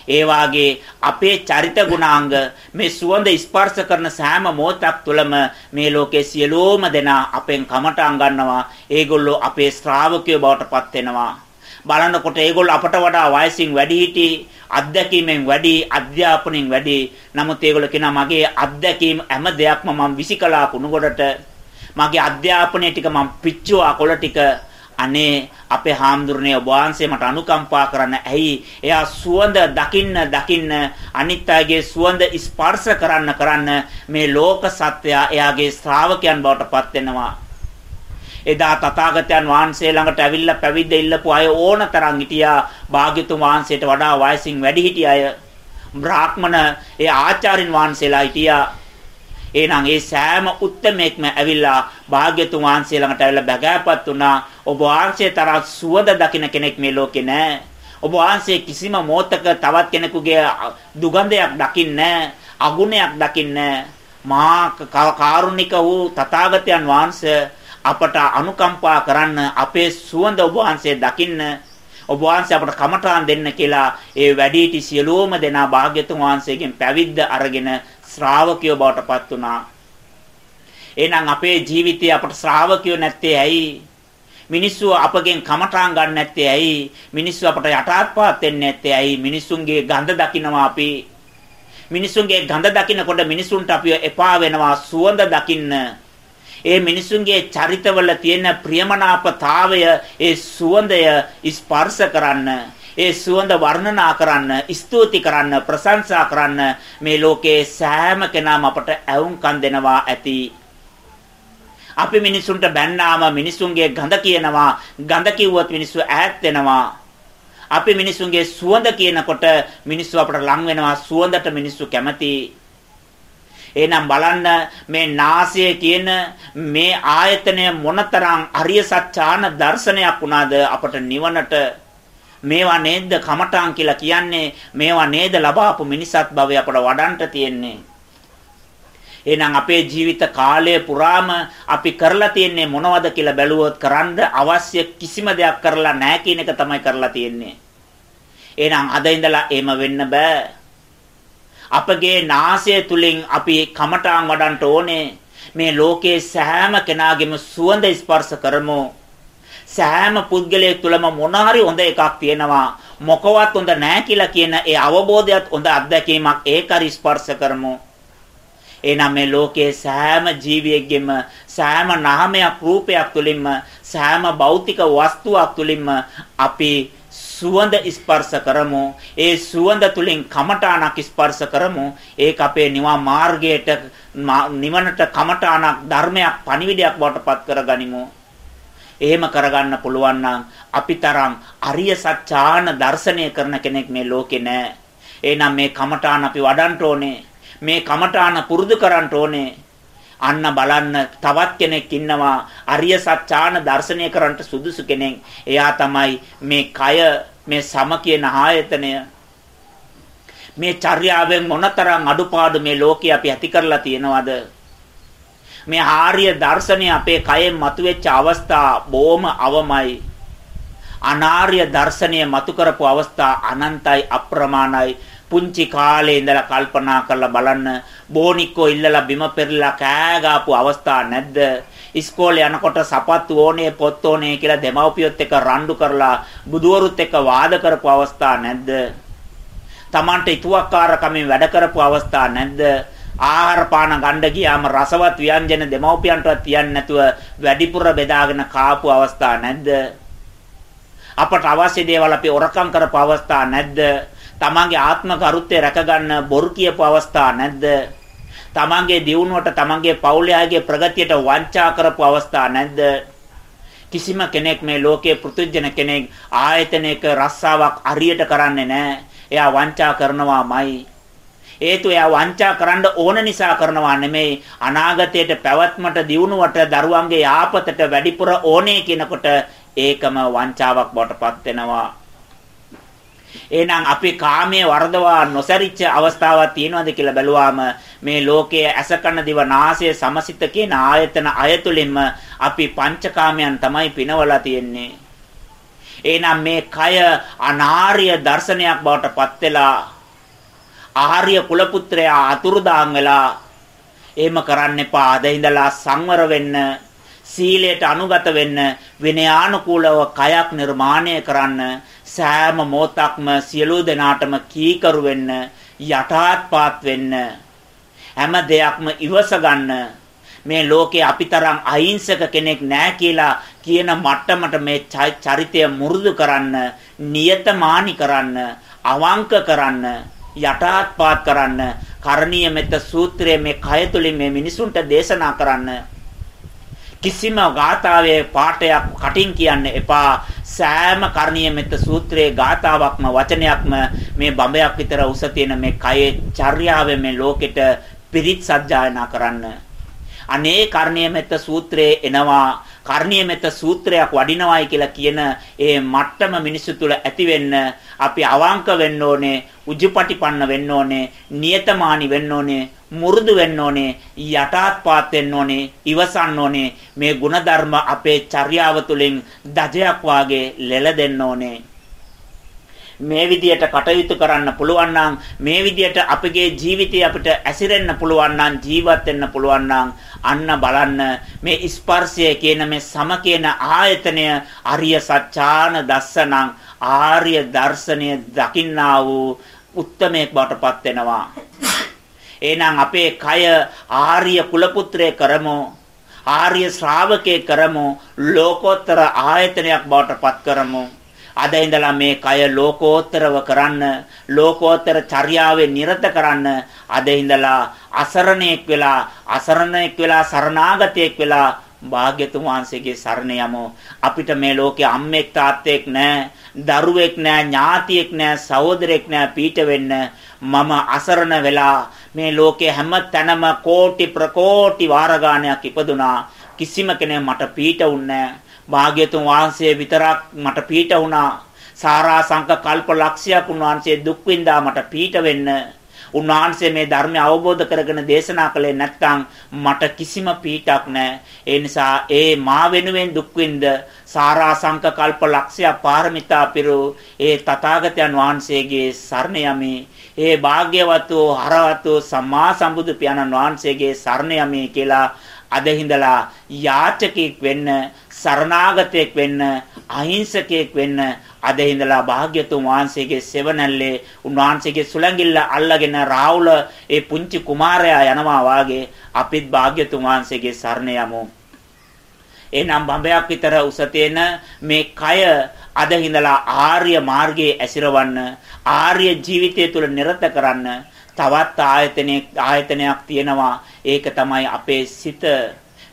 ඒ වාගේ අපේ චරිත ගුණාංග මේ සුවඳ ස්පර්ශ කරන සෑම මොහොතක් තුළම මේ ලෝකයේ සියලුම දෙනා අපෙන් කමටාන් ගන්නවා. ඒගොල්ලෝ අපේ ශ්‍රාවකයෝ බවට පත් වෙනවා. බලනකොට ඒගොල්ලෝ අපට වඩා වයසින් වැඩි හිටි අත්දැකීමෙන් වැඩි අධ්‍යාපනයෙන් වැඩි නමුත් ඒගොල්ලෝ කියනවා මගේ අත්දැකීම් හැම දෙයක්ම මම විසිකලා කුණුගොඩට මගේ අධ්‍යාපනය ටික මම පිච්චුවා කොළ ටික අනේ අපේ හාමුදුරනේ ඔබ වහන්සේ මට අනුකම්පා කරන්න. ඇයි? එයා සුවඳ දකින්න දකින්න අනිත් අයගේ සුවඳ ස්පර්ශ කරන්න කරන්න මේ ලෝක සත්‍යය එයාගේ ශ්‍රාවකයන් බවට පත් වෙනවා. එදා තථාගතයන් වහන්සේ ළඟට ඇවිල්ලා පැවිද්ද ඉල්ලපු අය ඕන තරම් හිටියා. භාග්‍යතුන් වහන්සේට වඩා වයසින් වැඩි හිටිය අය. බ්‍රාහ්මණ ඒ ආචාර්යින් වහන්සේලා හිටියා. එහෙනම් ඒ සෑම උත්මේක්ම ඇවිල්ලා භාග්‍යතුන් වහන්සේ ළඟට ඇවිල්ලා බගෑපත් වුණා. ඔබ වහන්සේ තරම් සුවඳ දකින්න කෙනෙක් මේ ලෝකේ නැහැ. ඔබ වහන්සේ කිසිම මොහතක තවත් කෙනෙකුගේ දුගඳයක් දකින්නේ අගුණයක් දකින්නේ මහා කාරුණික වූ තථාගතයන් වහන්සේ අපට අනුකම්පා කරන්න අපේ සුවඳ ඔබ වහන්සේ දකින්න ඔබ වහන්සේ අපට කමඨාන් දෙන්න කියලා ඒ වැඩිහිටි සියලුම දෙනා භාග්‍යතුන් වහන්සේගෙන් පැවිද්ද අරගෙන ශ්‍රාවකයෝ බවට පත් වුණා. එහෙනම් අපේ ජීවිතේ අපට ශ්‍රාවකයෝ නැත්තේ ඇයි? මිනිස්සු අපගෙන් කමඨාන් ගන්න නැත්තේ ඇයි? මිනිස්සු අපට යටාත්පාත් වෙන්නේ නැත්තේ ඇයි? මිනිස්සුන්ගේ ගඳ දකින්නවා අපි. මිනිස්සුන්ගේ ගඳ දකින්නකොට මිනිසුන්ට අපිව එපා වෙනවා සුවඳ දකින්න. ඒ මිනිසුන්ගේ චරිතවල තියෙන ප්‍රියමනාපතාවය ඒ සුවඳය ස්පර්ශ කරන්න ඒ සුවඳ වර්ණනා කරන්න, ස්තුති කරන්න, ප්‍රශංසා කරන්න මේ ලෝකේ සෑම කෙනාම අපට ඇවුම්කන් දෙනවා ඇති. අපි මිනිසුන්ට බැන්නාම මිනිසුන්ගේ ගඳ කියනවා, ගඳ කිව්වොත් මිනිස්සු ඈත් වෙනවා. අපි මිනිසුන්ගේ සුවඳ කියනකොට මිනිස්සු අපට ලං වෙනවා සුවඳට මිනිස්සු කැමති. එහෙනම් බලන්න මේ නාසය කියන මේ ආයතනය මොනතරම් අරිය සත්‍යාන දර්ශනයක් වුණාද අපට නිවනට මේවා නේද කමඨාන් කියලා කියන්නේ මේවා නේද ලබාපු මිනිසත් භවය අපට වඩන්ට තියෙන්නේ එහෙනම් අපේ ජීවිත කාලය පුරාම අපි කරලා තියෙන්නේ මොනවද කියලා බැලුවොත් කරන්න අවශ්‍ය කිසිම දෙයක් කරලා නැහැ කියන එක තමයි කරලා තියෙන්නේ. එහෙනම් අද ඉඳලා එහෙම වෙන්න බෑ. අපගේ නාසය තුලින් අපි කමඨාන් වඩන්ට ඕනේ. මේ ලෝකයේ සෑම කෙනාගේම සුවඳ ස්පර්ශ කරමු. සෑම පුද්ගලයෙක් තුළම මොන හරි හොඳ එකක් තියෙනවා මොකවත් හොඳ නැහැ කියලා කියන ඒ අවබෝධයත් හොඳ අත්දැකීමක් ඒක හරි ස්පර්ශ කරමු එනනම් මේ ලෝකයේ සෑම ජීවියෙක්ගෙම සෑම නාමයක් රූපයක් තුළින්ම සෑම භෞතික වස්තුවක් තුළින්ම අපි සුවඳ ස්පර්ශ කරමු ඒ සුවඳ තුලින් කමඨාණක් ස්පර්ශ කරමු ඒක අපේ නිවන් මාර්ගයට නිවනට කමඨාණක් ධර්මයක් පණිවිඩයක් බවට පත් කරගනිමු එහෙම කරගන්න පුළුවන් නම් අපිතරම් අරිය සත්‍යාන දර්ශනය කරන කෙනෙක් මේ ලෝකේ නැහැ. එහෙනම් මේ කමඨාන අපි වඩන්න ඕනේ. මේ කමඨාන පුරුදු කරන්න ඕනේ. අන්න බලන්න තවත් කෙනෙක් ඉන්නවා අරිය සත්‍යාන දර්ශනය කරන්නට සුදුසු කෙනෙක්. එයා තමයි මේ කය මේ සම කියන ආයතනය මේ චර්යාවෙන් මොනතරම් අඩුපාඩු මේ ලෝකේ අපි ඇති කරලා තියෙනවද මේ ආර්ය දර්ශනය අපේ කයෙන් මතුවෙච්ච අවස්ථා බොහොම අවමයි. අනාර්ය දර්ශනය මතු කරපු අවස්ථා අනන්තයි අප්‍රමාණයි. පුංචි කාලේ ඉඳලා කල්පනා කරලා බලන්න බෝනික්කෝ ඉල්ලලා බිම පෙරලා කෑ අවස්ථා නැද්ද? ඉස්කෝලේ යනකොට සපත්තු ඕනේ පොත් ඕනේ කියලා දෙමව්පියොත් එක්ක රණ්ඩු කරලා බුදුවරුත් එක්ක වාද කරපු අවස්ථා නැද්ද? Tamante ituwakkarakamiන් වැඩ කරපු අවස්ථා නැද්ද? ආහාර පාන ගන්න ගියාම රසවත් ව්‍යංජන දෙමව්පියන්ටවත් තියන්නේ නැතුව වැඩිපුර බෙදාගෙන කාපු අවස්ථා නැද්ද? අපට අවශ්‍ය දේවල් අපි ඔරකම් කරපු අවස්ථා නැද්ද? තමන්ගේ ආත්ම කරුත්වය රැකගන්න බොරු කියපු අවස්ථා නැද්ද? තමන්ගේ දියුණුවට තමන්ගේ පවුලයාගේ ප්‍රගතියට වංචා කරපු අවස්ථා නැද්ද? කිසිම කෙනෙක් මේ ලෝකයේ පෘතුජන කෙනෙක් ආයතනයක රස්සාවක් අරියට කරන්නේ නැහැ. එයා වංචා කරනවාමයි. හේතු එයා වංචා කරන්න ඕන නිසා කරනවා නෙමෙයි අනාගතයට පැවැත්මට දියුණුවට දරුවන්ගේ යාපතට වැඩිපුර ඕනේ කියනකොට ඒකම වංචාවක් බවට පත් වෙනවා එහෙනම් අපි කාමයේ වර්ධවා නොසරිච්ච අවස්ථාවක් තියෙනවද කියලා බැලුවාම මේ ලෝකයේ ඇසකන දිව නාසය සමසිත කියන ආයතන අයතුලින්ම අපි පංචකාමයන් තමයි පිනවලා තියෙන්නේ. එහෙනම් මේ කය අනාර්ය දර්ශනයක් බවට පත් වෙලා ආර්ය කුලපුත්‍රයා අතුරුදාන් වෙලා එහෙම කරන්න එපා. අද ඉඳලා සංවර වෙන්න, සීලයට අනුගත වෙන්න, විනයානුකූලව කයක් නිර්මාණය කරන්න, සෑම මොහොතක්ම සියලු දෙනාටම කීකරු වෙන්න, යටාත්පාත් වෙන්න, හැම දෙයක්ම ඉවස ගන්න. මේ ලෝකේ අපිතරම් අහිංසක කෙනෙක් නැහැ කියලා කියන මට්ටමට මේ චරිතය මුරුදු කරන්න, නියතමානි කරන්න, අවංක කරන්න, යටාත්පාත් කරන්න කරණීය මෙත්ත සූත්‍රයේ මේ කය තුලින් මේ මිනිසුන්ට දේශනා කරන්න කිසිම ගාථාවේ පාඨයක් කටින් කියන්න එපා. සෑම කරණීය මෙත්ත සූත්‍රයේ ගාථාවක්ම වචනයක්ම මේ බඹයක් විතර උස තියෙන මේ කයේ චර්යාවෙන් මේ ලෝකෙට පිරිත් සජ්ජායනා කරන්න. අනේ කරණීය මෙත්ත සූත්‍රයේ එනවා. කරණීය මෙත්ත සූත්‍රයක් වඩිනවායි කියලා කියන ඒ මට්ටම මිනිස්සු තුල ඇති වෙන්න අපි අවංක වෙන්න ඕනේ උජුපටිපන්න වෙන්න ඕනේ නියතමානි වෙන්න ඕනේ මුරුදු වෙන්න ඕනේ යටාත්පාත් වෙන්න ඕනේ ඉවසන්න ඕනේ. මේ ಗುಣධර්ම අපේ චර්යාව තුළින් දජයක් වාගේ ලෙල දෙන්න ඕනේ. මේ විදියට කටයුතු කරන්න පුළුවන් නම් මේ විදියට අපගේ ජීවිතය අපිට ඇසිරෙන්න පුළුවන් නම් ජීවත් වෙන්න පුළුවන් නම් අන්න බලන්න. මේ ස්පර්ශය කියන මේ සම කියන ආයතනය අරිය සත්‍යාන දස්සනං ආර්ය දර්ශනය දකින්නා වූ උත්තමයෙක් බවට පත් වෙනවා. එහෙනම් අපේ කය ආර්ය කුලපුත්‍රය කරමු. ආර්ය ශ්‍රාවකේ කරමු. ලෝකෝත්තර ආයතනයක් බවට පත් කරමු. අද ඉඳලා මේ කය ලෝකෝත්තරව කරන්න ලෝකෝත්තර චර්යාවේ නිරත කරන්න අද ඉඳලා අසරණෙක් වෙලා අසරණෙක් වෙලා සරණාගතයෙක් වෙලා භාග්‍යතුන් වහන්සේගේ සරණ යමු. අපිට මේ ලෝකේ අම්මෙක් තාත්තෙක් නැහැ දරුවෙක් නැහැ ඥාතියෙක් නැහැ සහෝදරෙක් නැහැ පීඩ වෙන්න. මම අසරණ වෙලා මේ ලෝකේ හැම තැනම කෝටි ප්‍රකෝටි වාර ගානක් ඉපදුනා කිසිම කෙනෙක් මට පීඩ වුන්නේ නැහැ භාග්‍යතුන් වහන්සේ විතරක් මට පීඩ වුණා. සාරා සංක කල්ප ලක්ෂයක් උන්වහන්සේ දුක් විඳා මට පීඩ වෙන්න. උන්වහන්සේ මේ ධර්මය අවබෝධ කරගෙන දේශනා කළේ නැත්නම් මට කිසිම පීඩක් නැහැ. ඒ නිසා ඒ මා වෙනුවෙන් දුක් විඳ සාරා සංක කල්ප ලක්ෂයක් පාරමිතා පිරු ඒ තථාගතයන් වහන්සේගේ සරණ යමි. ඒ භාග්‍යවත් වූ හරවත් වූ සම්මා සම්බුදු පියාණන් වහන්සේගේ සරණ යමි කියලා අද හිඳලා යාචකෙක් වෙන්න සරණාගතයෙක් වෙන්න අහිංසකයෙක් වෙන්න අද ඉඳලා භාග්‍යතුන් වහන්සේගේ සෙවණැල්ලේ උන්වහන්සේගේ සුළඟිල්ල අල්ලගෙන රාහුල ඒ පුංචි කුමාරයා යනවා වාගේ අපිත් භාග්‍යතුන් වහන්සේගේ සරණ යමු. එනම් බඹයක් විතර උස මේ කය අද ඉඳලා ආර්ය මාර්ගයේ ඇසිරවන්න ආර්ය ජීවිතය තුළ නිරත කරන්න තවත් ආයතනයක් ආයතනයක් තියෙනවා. ඒක තමයි අපේ සිත.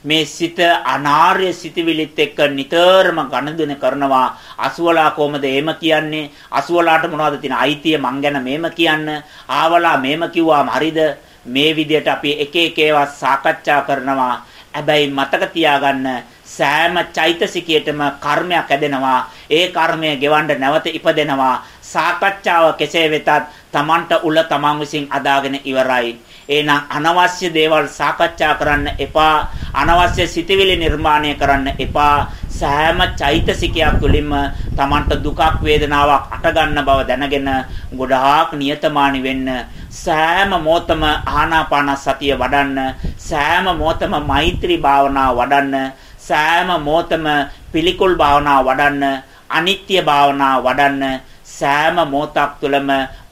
මේ සිත අනාර්ය සිතවිලිත් එක්ක නිතරම ගනුදෙනු කරනවා. අසුවලා කොහමද එහෙම කියන්නේ? අසුවලාට මොනවද තියෙන අයිතිය? මං ගැන මේම කියන්න. ආවලා මේම කිව්වාම හරිද? මේ විදිහට අපි එක එක ඒවා සාකච්ඡා කරනවා. හැබැයි මතක තියාගන්න සෑම චෛතසිකයකටම කර්මයක් ඇදෙනවා ඒ කර්මය ගෙවන්න නැවත ඉපදෙනවා. සාකච්ඡාව කෙසේ වෙතත් Tamanට උල Taman විසින් අදාගෙන ඉවරයි. එහෙනම් අනවශ්‍ය දේවල් සාකච්ඡා කරන්න එපා. අනවශ්‍ය සිතවිලි නිර්මාණය කරන්න එපා. සෑම චෛතසිකයක් තුළින්ම Tamanට දුකක් වේදනාවක් අටගන්න බව දැනගෙන ගොඩාක් නියතමානි වෙන්න. සෑම මොහොතම ආනාපාන සතිය වඩන්න. සෑම මොහොතම මෛත්‍රී භාවනාව වඩන්න. සෑම මොහොතම පිළිකුල් භාවනාව වඩන්න. අනිත්‍ය භාවනාව වඩන්න. සෑම මොහොතක් තුළම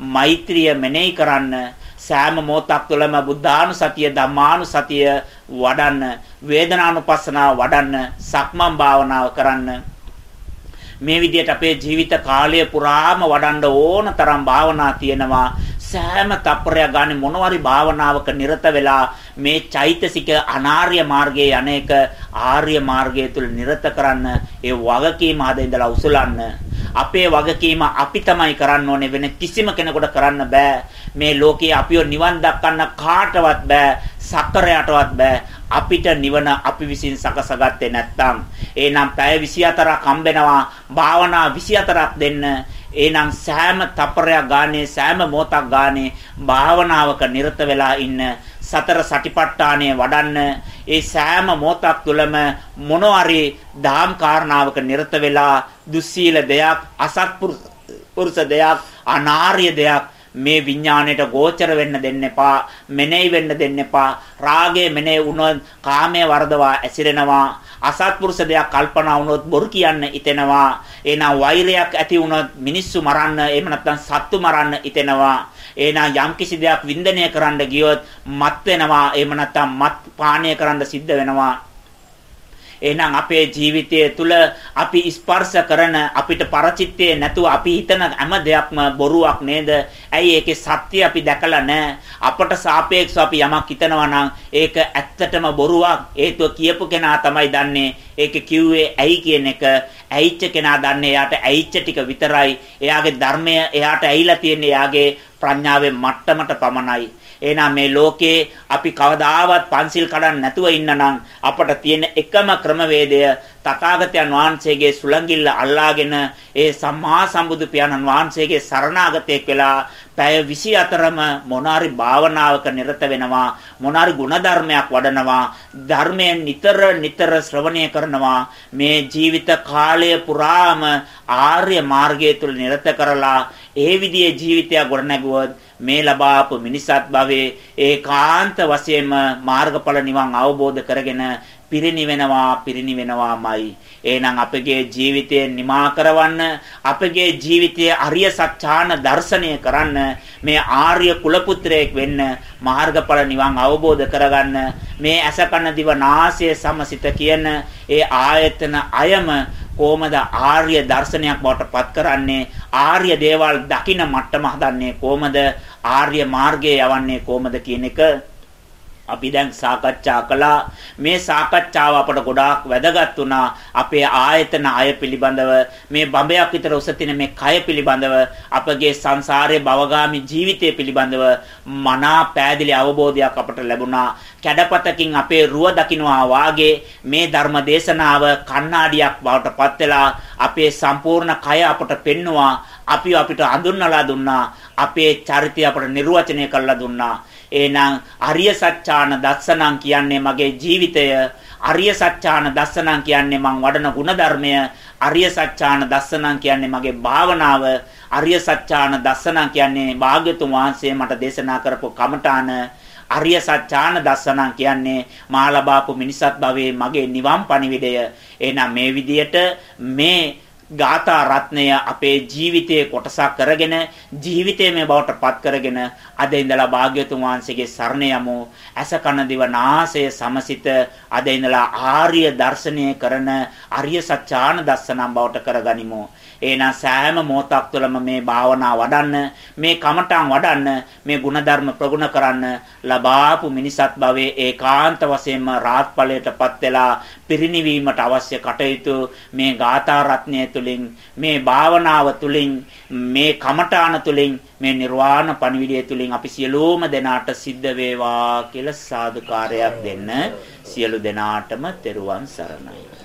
මෛත්‍රිය මෙනෙහි කරන්න සෑම මොහොතක් තුළම බුද්ධානුසතිය ධම්මානුසතිය වඩන්න වේදනානුපස්සනාව වඩන්න සක්මන් භාවනාව කරන්න. මේ විදිහට අපේ ජීවිත කාලය පුරාම වඩන්න ඕන තරම් භාවනා තියෙනවා. සෑම තප්පරයක් ගන්න මොනවාරි භාවනාවක නිරත වෙලා මේ චෛතසික අනාර්ය මාර්ගයේ අනේක ආර්ය මාර්ගය තුල නිරත කරන්න ඒ වගකීම ආද ඉඳලා උසලන්න. අපේ වගකීම අපි තමයි කරන්න ඕනේ වෙන කිසිම කෙනෙකුට කරන්න බෑ. මේ ලෝකේ අපිව නිවන් දක්වන්න කාටවත් බෑ සක්කරයටවත් බෑ. අපිට නිවන අපි විසින් සකසගත්තේ නැත්නම්. එහෙනම් පැය 24ක් හම්බෙනවා භාවනා 24ක් දෙන්න. එහෙනම් සෑම තපරයක් ගානේ සෑම මොහොතක් ගානේ භාවනාවක නිරත වෙලා ඉන්න. සතර සටිපට්ඨානය වඩන්න ඒ සෑම මොහොතක් තුළම මොනවාරි දාම් කාරණාවක නිරත වෙලා දුස්සීල දෙයක් අසත්පුරුෂ දෙයක් අනාර්ය දෙයක් මේ විඥාණයට ගෝචර වෙන්න දෙන්න එපා මෙනෙහි වෙන්න දෙන්න එපා. රාගය මෙනෙහි වුණොත් කාමයේ වර්ධවා ඇසිරෙනවා. අසත්පුරුෂ දෙයක් කල්පනා වුණොත් බොරු කියන්න හිතෙනවා. එහෙනම් වෛරයක් ඇති වුණොත් මිනිස්සු මරන්න එහෙම නැත්නම් සත්තු මරන්න හිතෙනවා. එහෙනම් යම්කිසි දෙයක් වින්දනය කරන්න ගියොත් මත් වෙනවා එහෙම නැත්නම් මත් පානීය කරන්න සිද්ධ වෙනවා එහෙනම් අපේ ජීවිතය තුළ අපි ස්පර්ශ කරන අපිට පරචිත්තේ නැතුව අපි හිතන හැම දෙයක්ම බොරුවක් නේද? ඇයි ඒකේ සත්‍ය අපි දැකලා නැහැ. අපට සාපේක්ෂව අපි යමක් හිතනවා නම් ඒක ඇත්තටම බොරුවක්. හේතුව කියපු කෙනා තමයි දන්නේ. ඒක කිව්වේ ඇයි කියන එක. ඇයිච්ච කෙනා දන්නේ එයාට ඇයිච්ච ටික විතරයි. එයාගේ ධර්මය එයාට ඇහිලා තියෙන්නේ එයාගේ ප්‍රඥාවේ මට්ටමට පමණයි. එහෙනම් මේ ලෝකේ අපි කවදාවත් පන්සිල් කඩන්න නැතුව ඉන්නනම් අපට තියෙන එකම ක්‍රමවේදය තථාගතයන් වහන්සේගේ සුළඟිල්ල අල්ලාගෙන ඒ සම්මා සම්බුදු පියාණන් වහන්සේගේ සරණාගතයෙක් වෙලා පැය 24ම මොනාරි භාවනාවක නිරත වෙනවා මොනාරි ಗುಣධර්මයක් වඩනවා ධර්මයෙන් නිතර නිතර ශ්‍රවණය කරනවා මේ ජීවිත කාලය පුරාම ආර්ය මාර්ගය තුල නිරත කරලා ඒ විදිහේ ජීවිතයක් ගොඩනැගුවොත් මේ ලබාපු මිනිසත් භවයේ ඒකාන්ත වශයෙන්ම මාර්ගඵල නිවන් අවබෝධ කරගෙන පිරිනිවෙනවා පිරිනිවෙනවාමයි. එහෙනම් අපගේ ජීවිතය නිමා කරවන්න අපගේ ජීවිතයේ අරිය සත්‍යාන දර්ශනය කරන්න මේ ආර්ය කුලපුත්‍රයෙක් වෙන්න මාර්ගඵල නිවන් අවබෝධ කරගන්න මේ ඇස කන දිව නාසය සමසිත කියන ඒ ආයතන අයම කොහොමද ආර්ය දර්ශනයක් බවට පත් කරන්නේ? ආර්ය දේවල් දකින මට්ටම හදන්නේ කොහොමද? ආර්ය මාර්ගයේ යවන්නේ කොහොමද කියන එක අපි දැන් සාකච්ඡා කළා. මේ සාකච්ඡාව අපට ගොඩාක් වැදගත් වුණා. අපේ ආයතන අය පිළිබඳව මේ බඹයක් විතර උස තියෙන මේ කය පිළිබඳව අපගේ සංසාරයේ භවගාමි ජීවිතය පිළිබඳව මනා පෑදිලි අවබෝධයක් අපට ලැබුණා. කැඩපතකින් අපේ රුව දකින්නවා වාගේ මේ ධර්ම දේශනාව කණ්ණාඩියක් බවට පත් වෙලා අපේ සම්පූර්ණ කය අපට පෙන්නවා. අපි අපිට අඳුන්වලා දුන්නා. අපේ චරිතය අපට නිර්වචනය කරලා දුන්නා. එහෙනම් අරිය සත්‍යාන දස්සනං කියන්නේ මගේ ජීවිතය. අරිය සත්‍යාන දස්සනං කියන්නේ මං වඩන ಗುಣධර්මය. අරිය සත්‍යාන දස්සනං කියන්නේ මගේ භාවනාව. අරිය සත්‍යාන දස්සනං කියන්නේ භාග්‍යතුන් වහන්සේ මට දේශනා කරපු කමඨාන. අරිය සත්‍යාන දස්සනං කියන්නේ මා ලබාපු මිනිසත් භවයේ මගේ නිවන් පණිවිඩය. එහෙනම් මේ විදියට මේ ගාථා රත්නය අපේ ජීවිතයේ කොටසක් කරගෙන ජීවිතයේ මේ බවට පත් කරගෙන අද ඉඳලා භාග්‍යතුන් වහන්සේගේ සරණ යමු. ඇස කන දිව නාසය සමසිත අද ඉඳලා ආර්ය දර්ශනය කරන අරිය සත්‍යාන දස්සනම් බවට කරගනිමු. එහෙනම් සෑම මොහොතක් තුළම මේ භාවනා වඩන්න මේ කමඨං වඩන්න මේ ಗುಣධර්ම ප්‍රගුණ කරන්න ලබාපු මිනිසත් භවයේ ඒකාන්ත වශයෙන්ම රාත් ඵලයටපත් වෙලා පිරිණිවීමට අවශ්‍ය කටයුතු මේ ගාථා රත්නය තුලින් මේ භාවනාව තුලින් මේ කමඨාන තුලින් මේ නිර්වාණ පණිවිඩය තුලින් අපි සියලුම දෙනාට සිද්ධ වේවා කියලා සාදුකාරයක් දෙන්න. සියලු දෙනාටම තෙරුවන් සරණයි.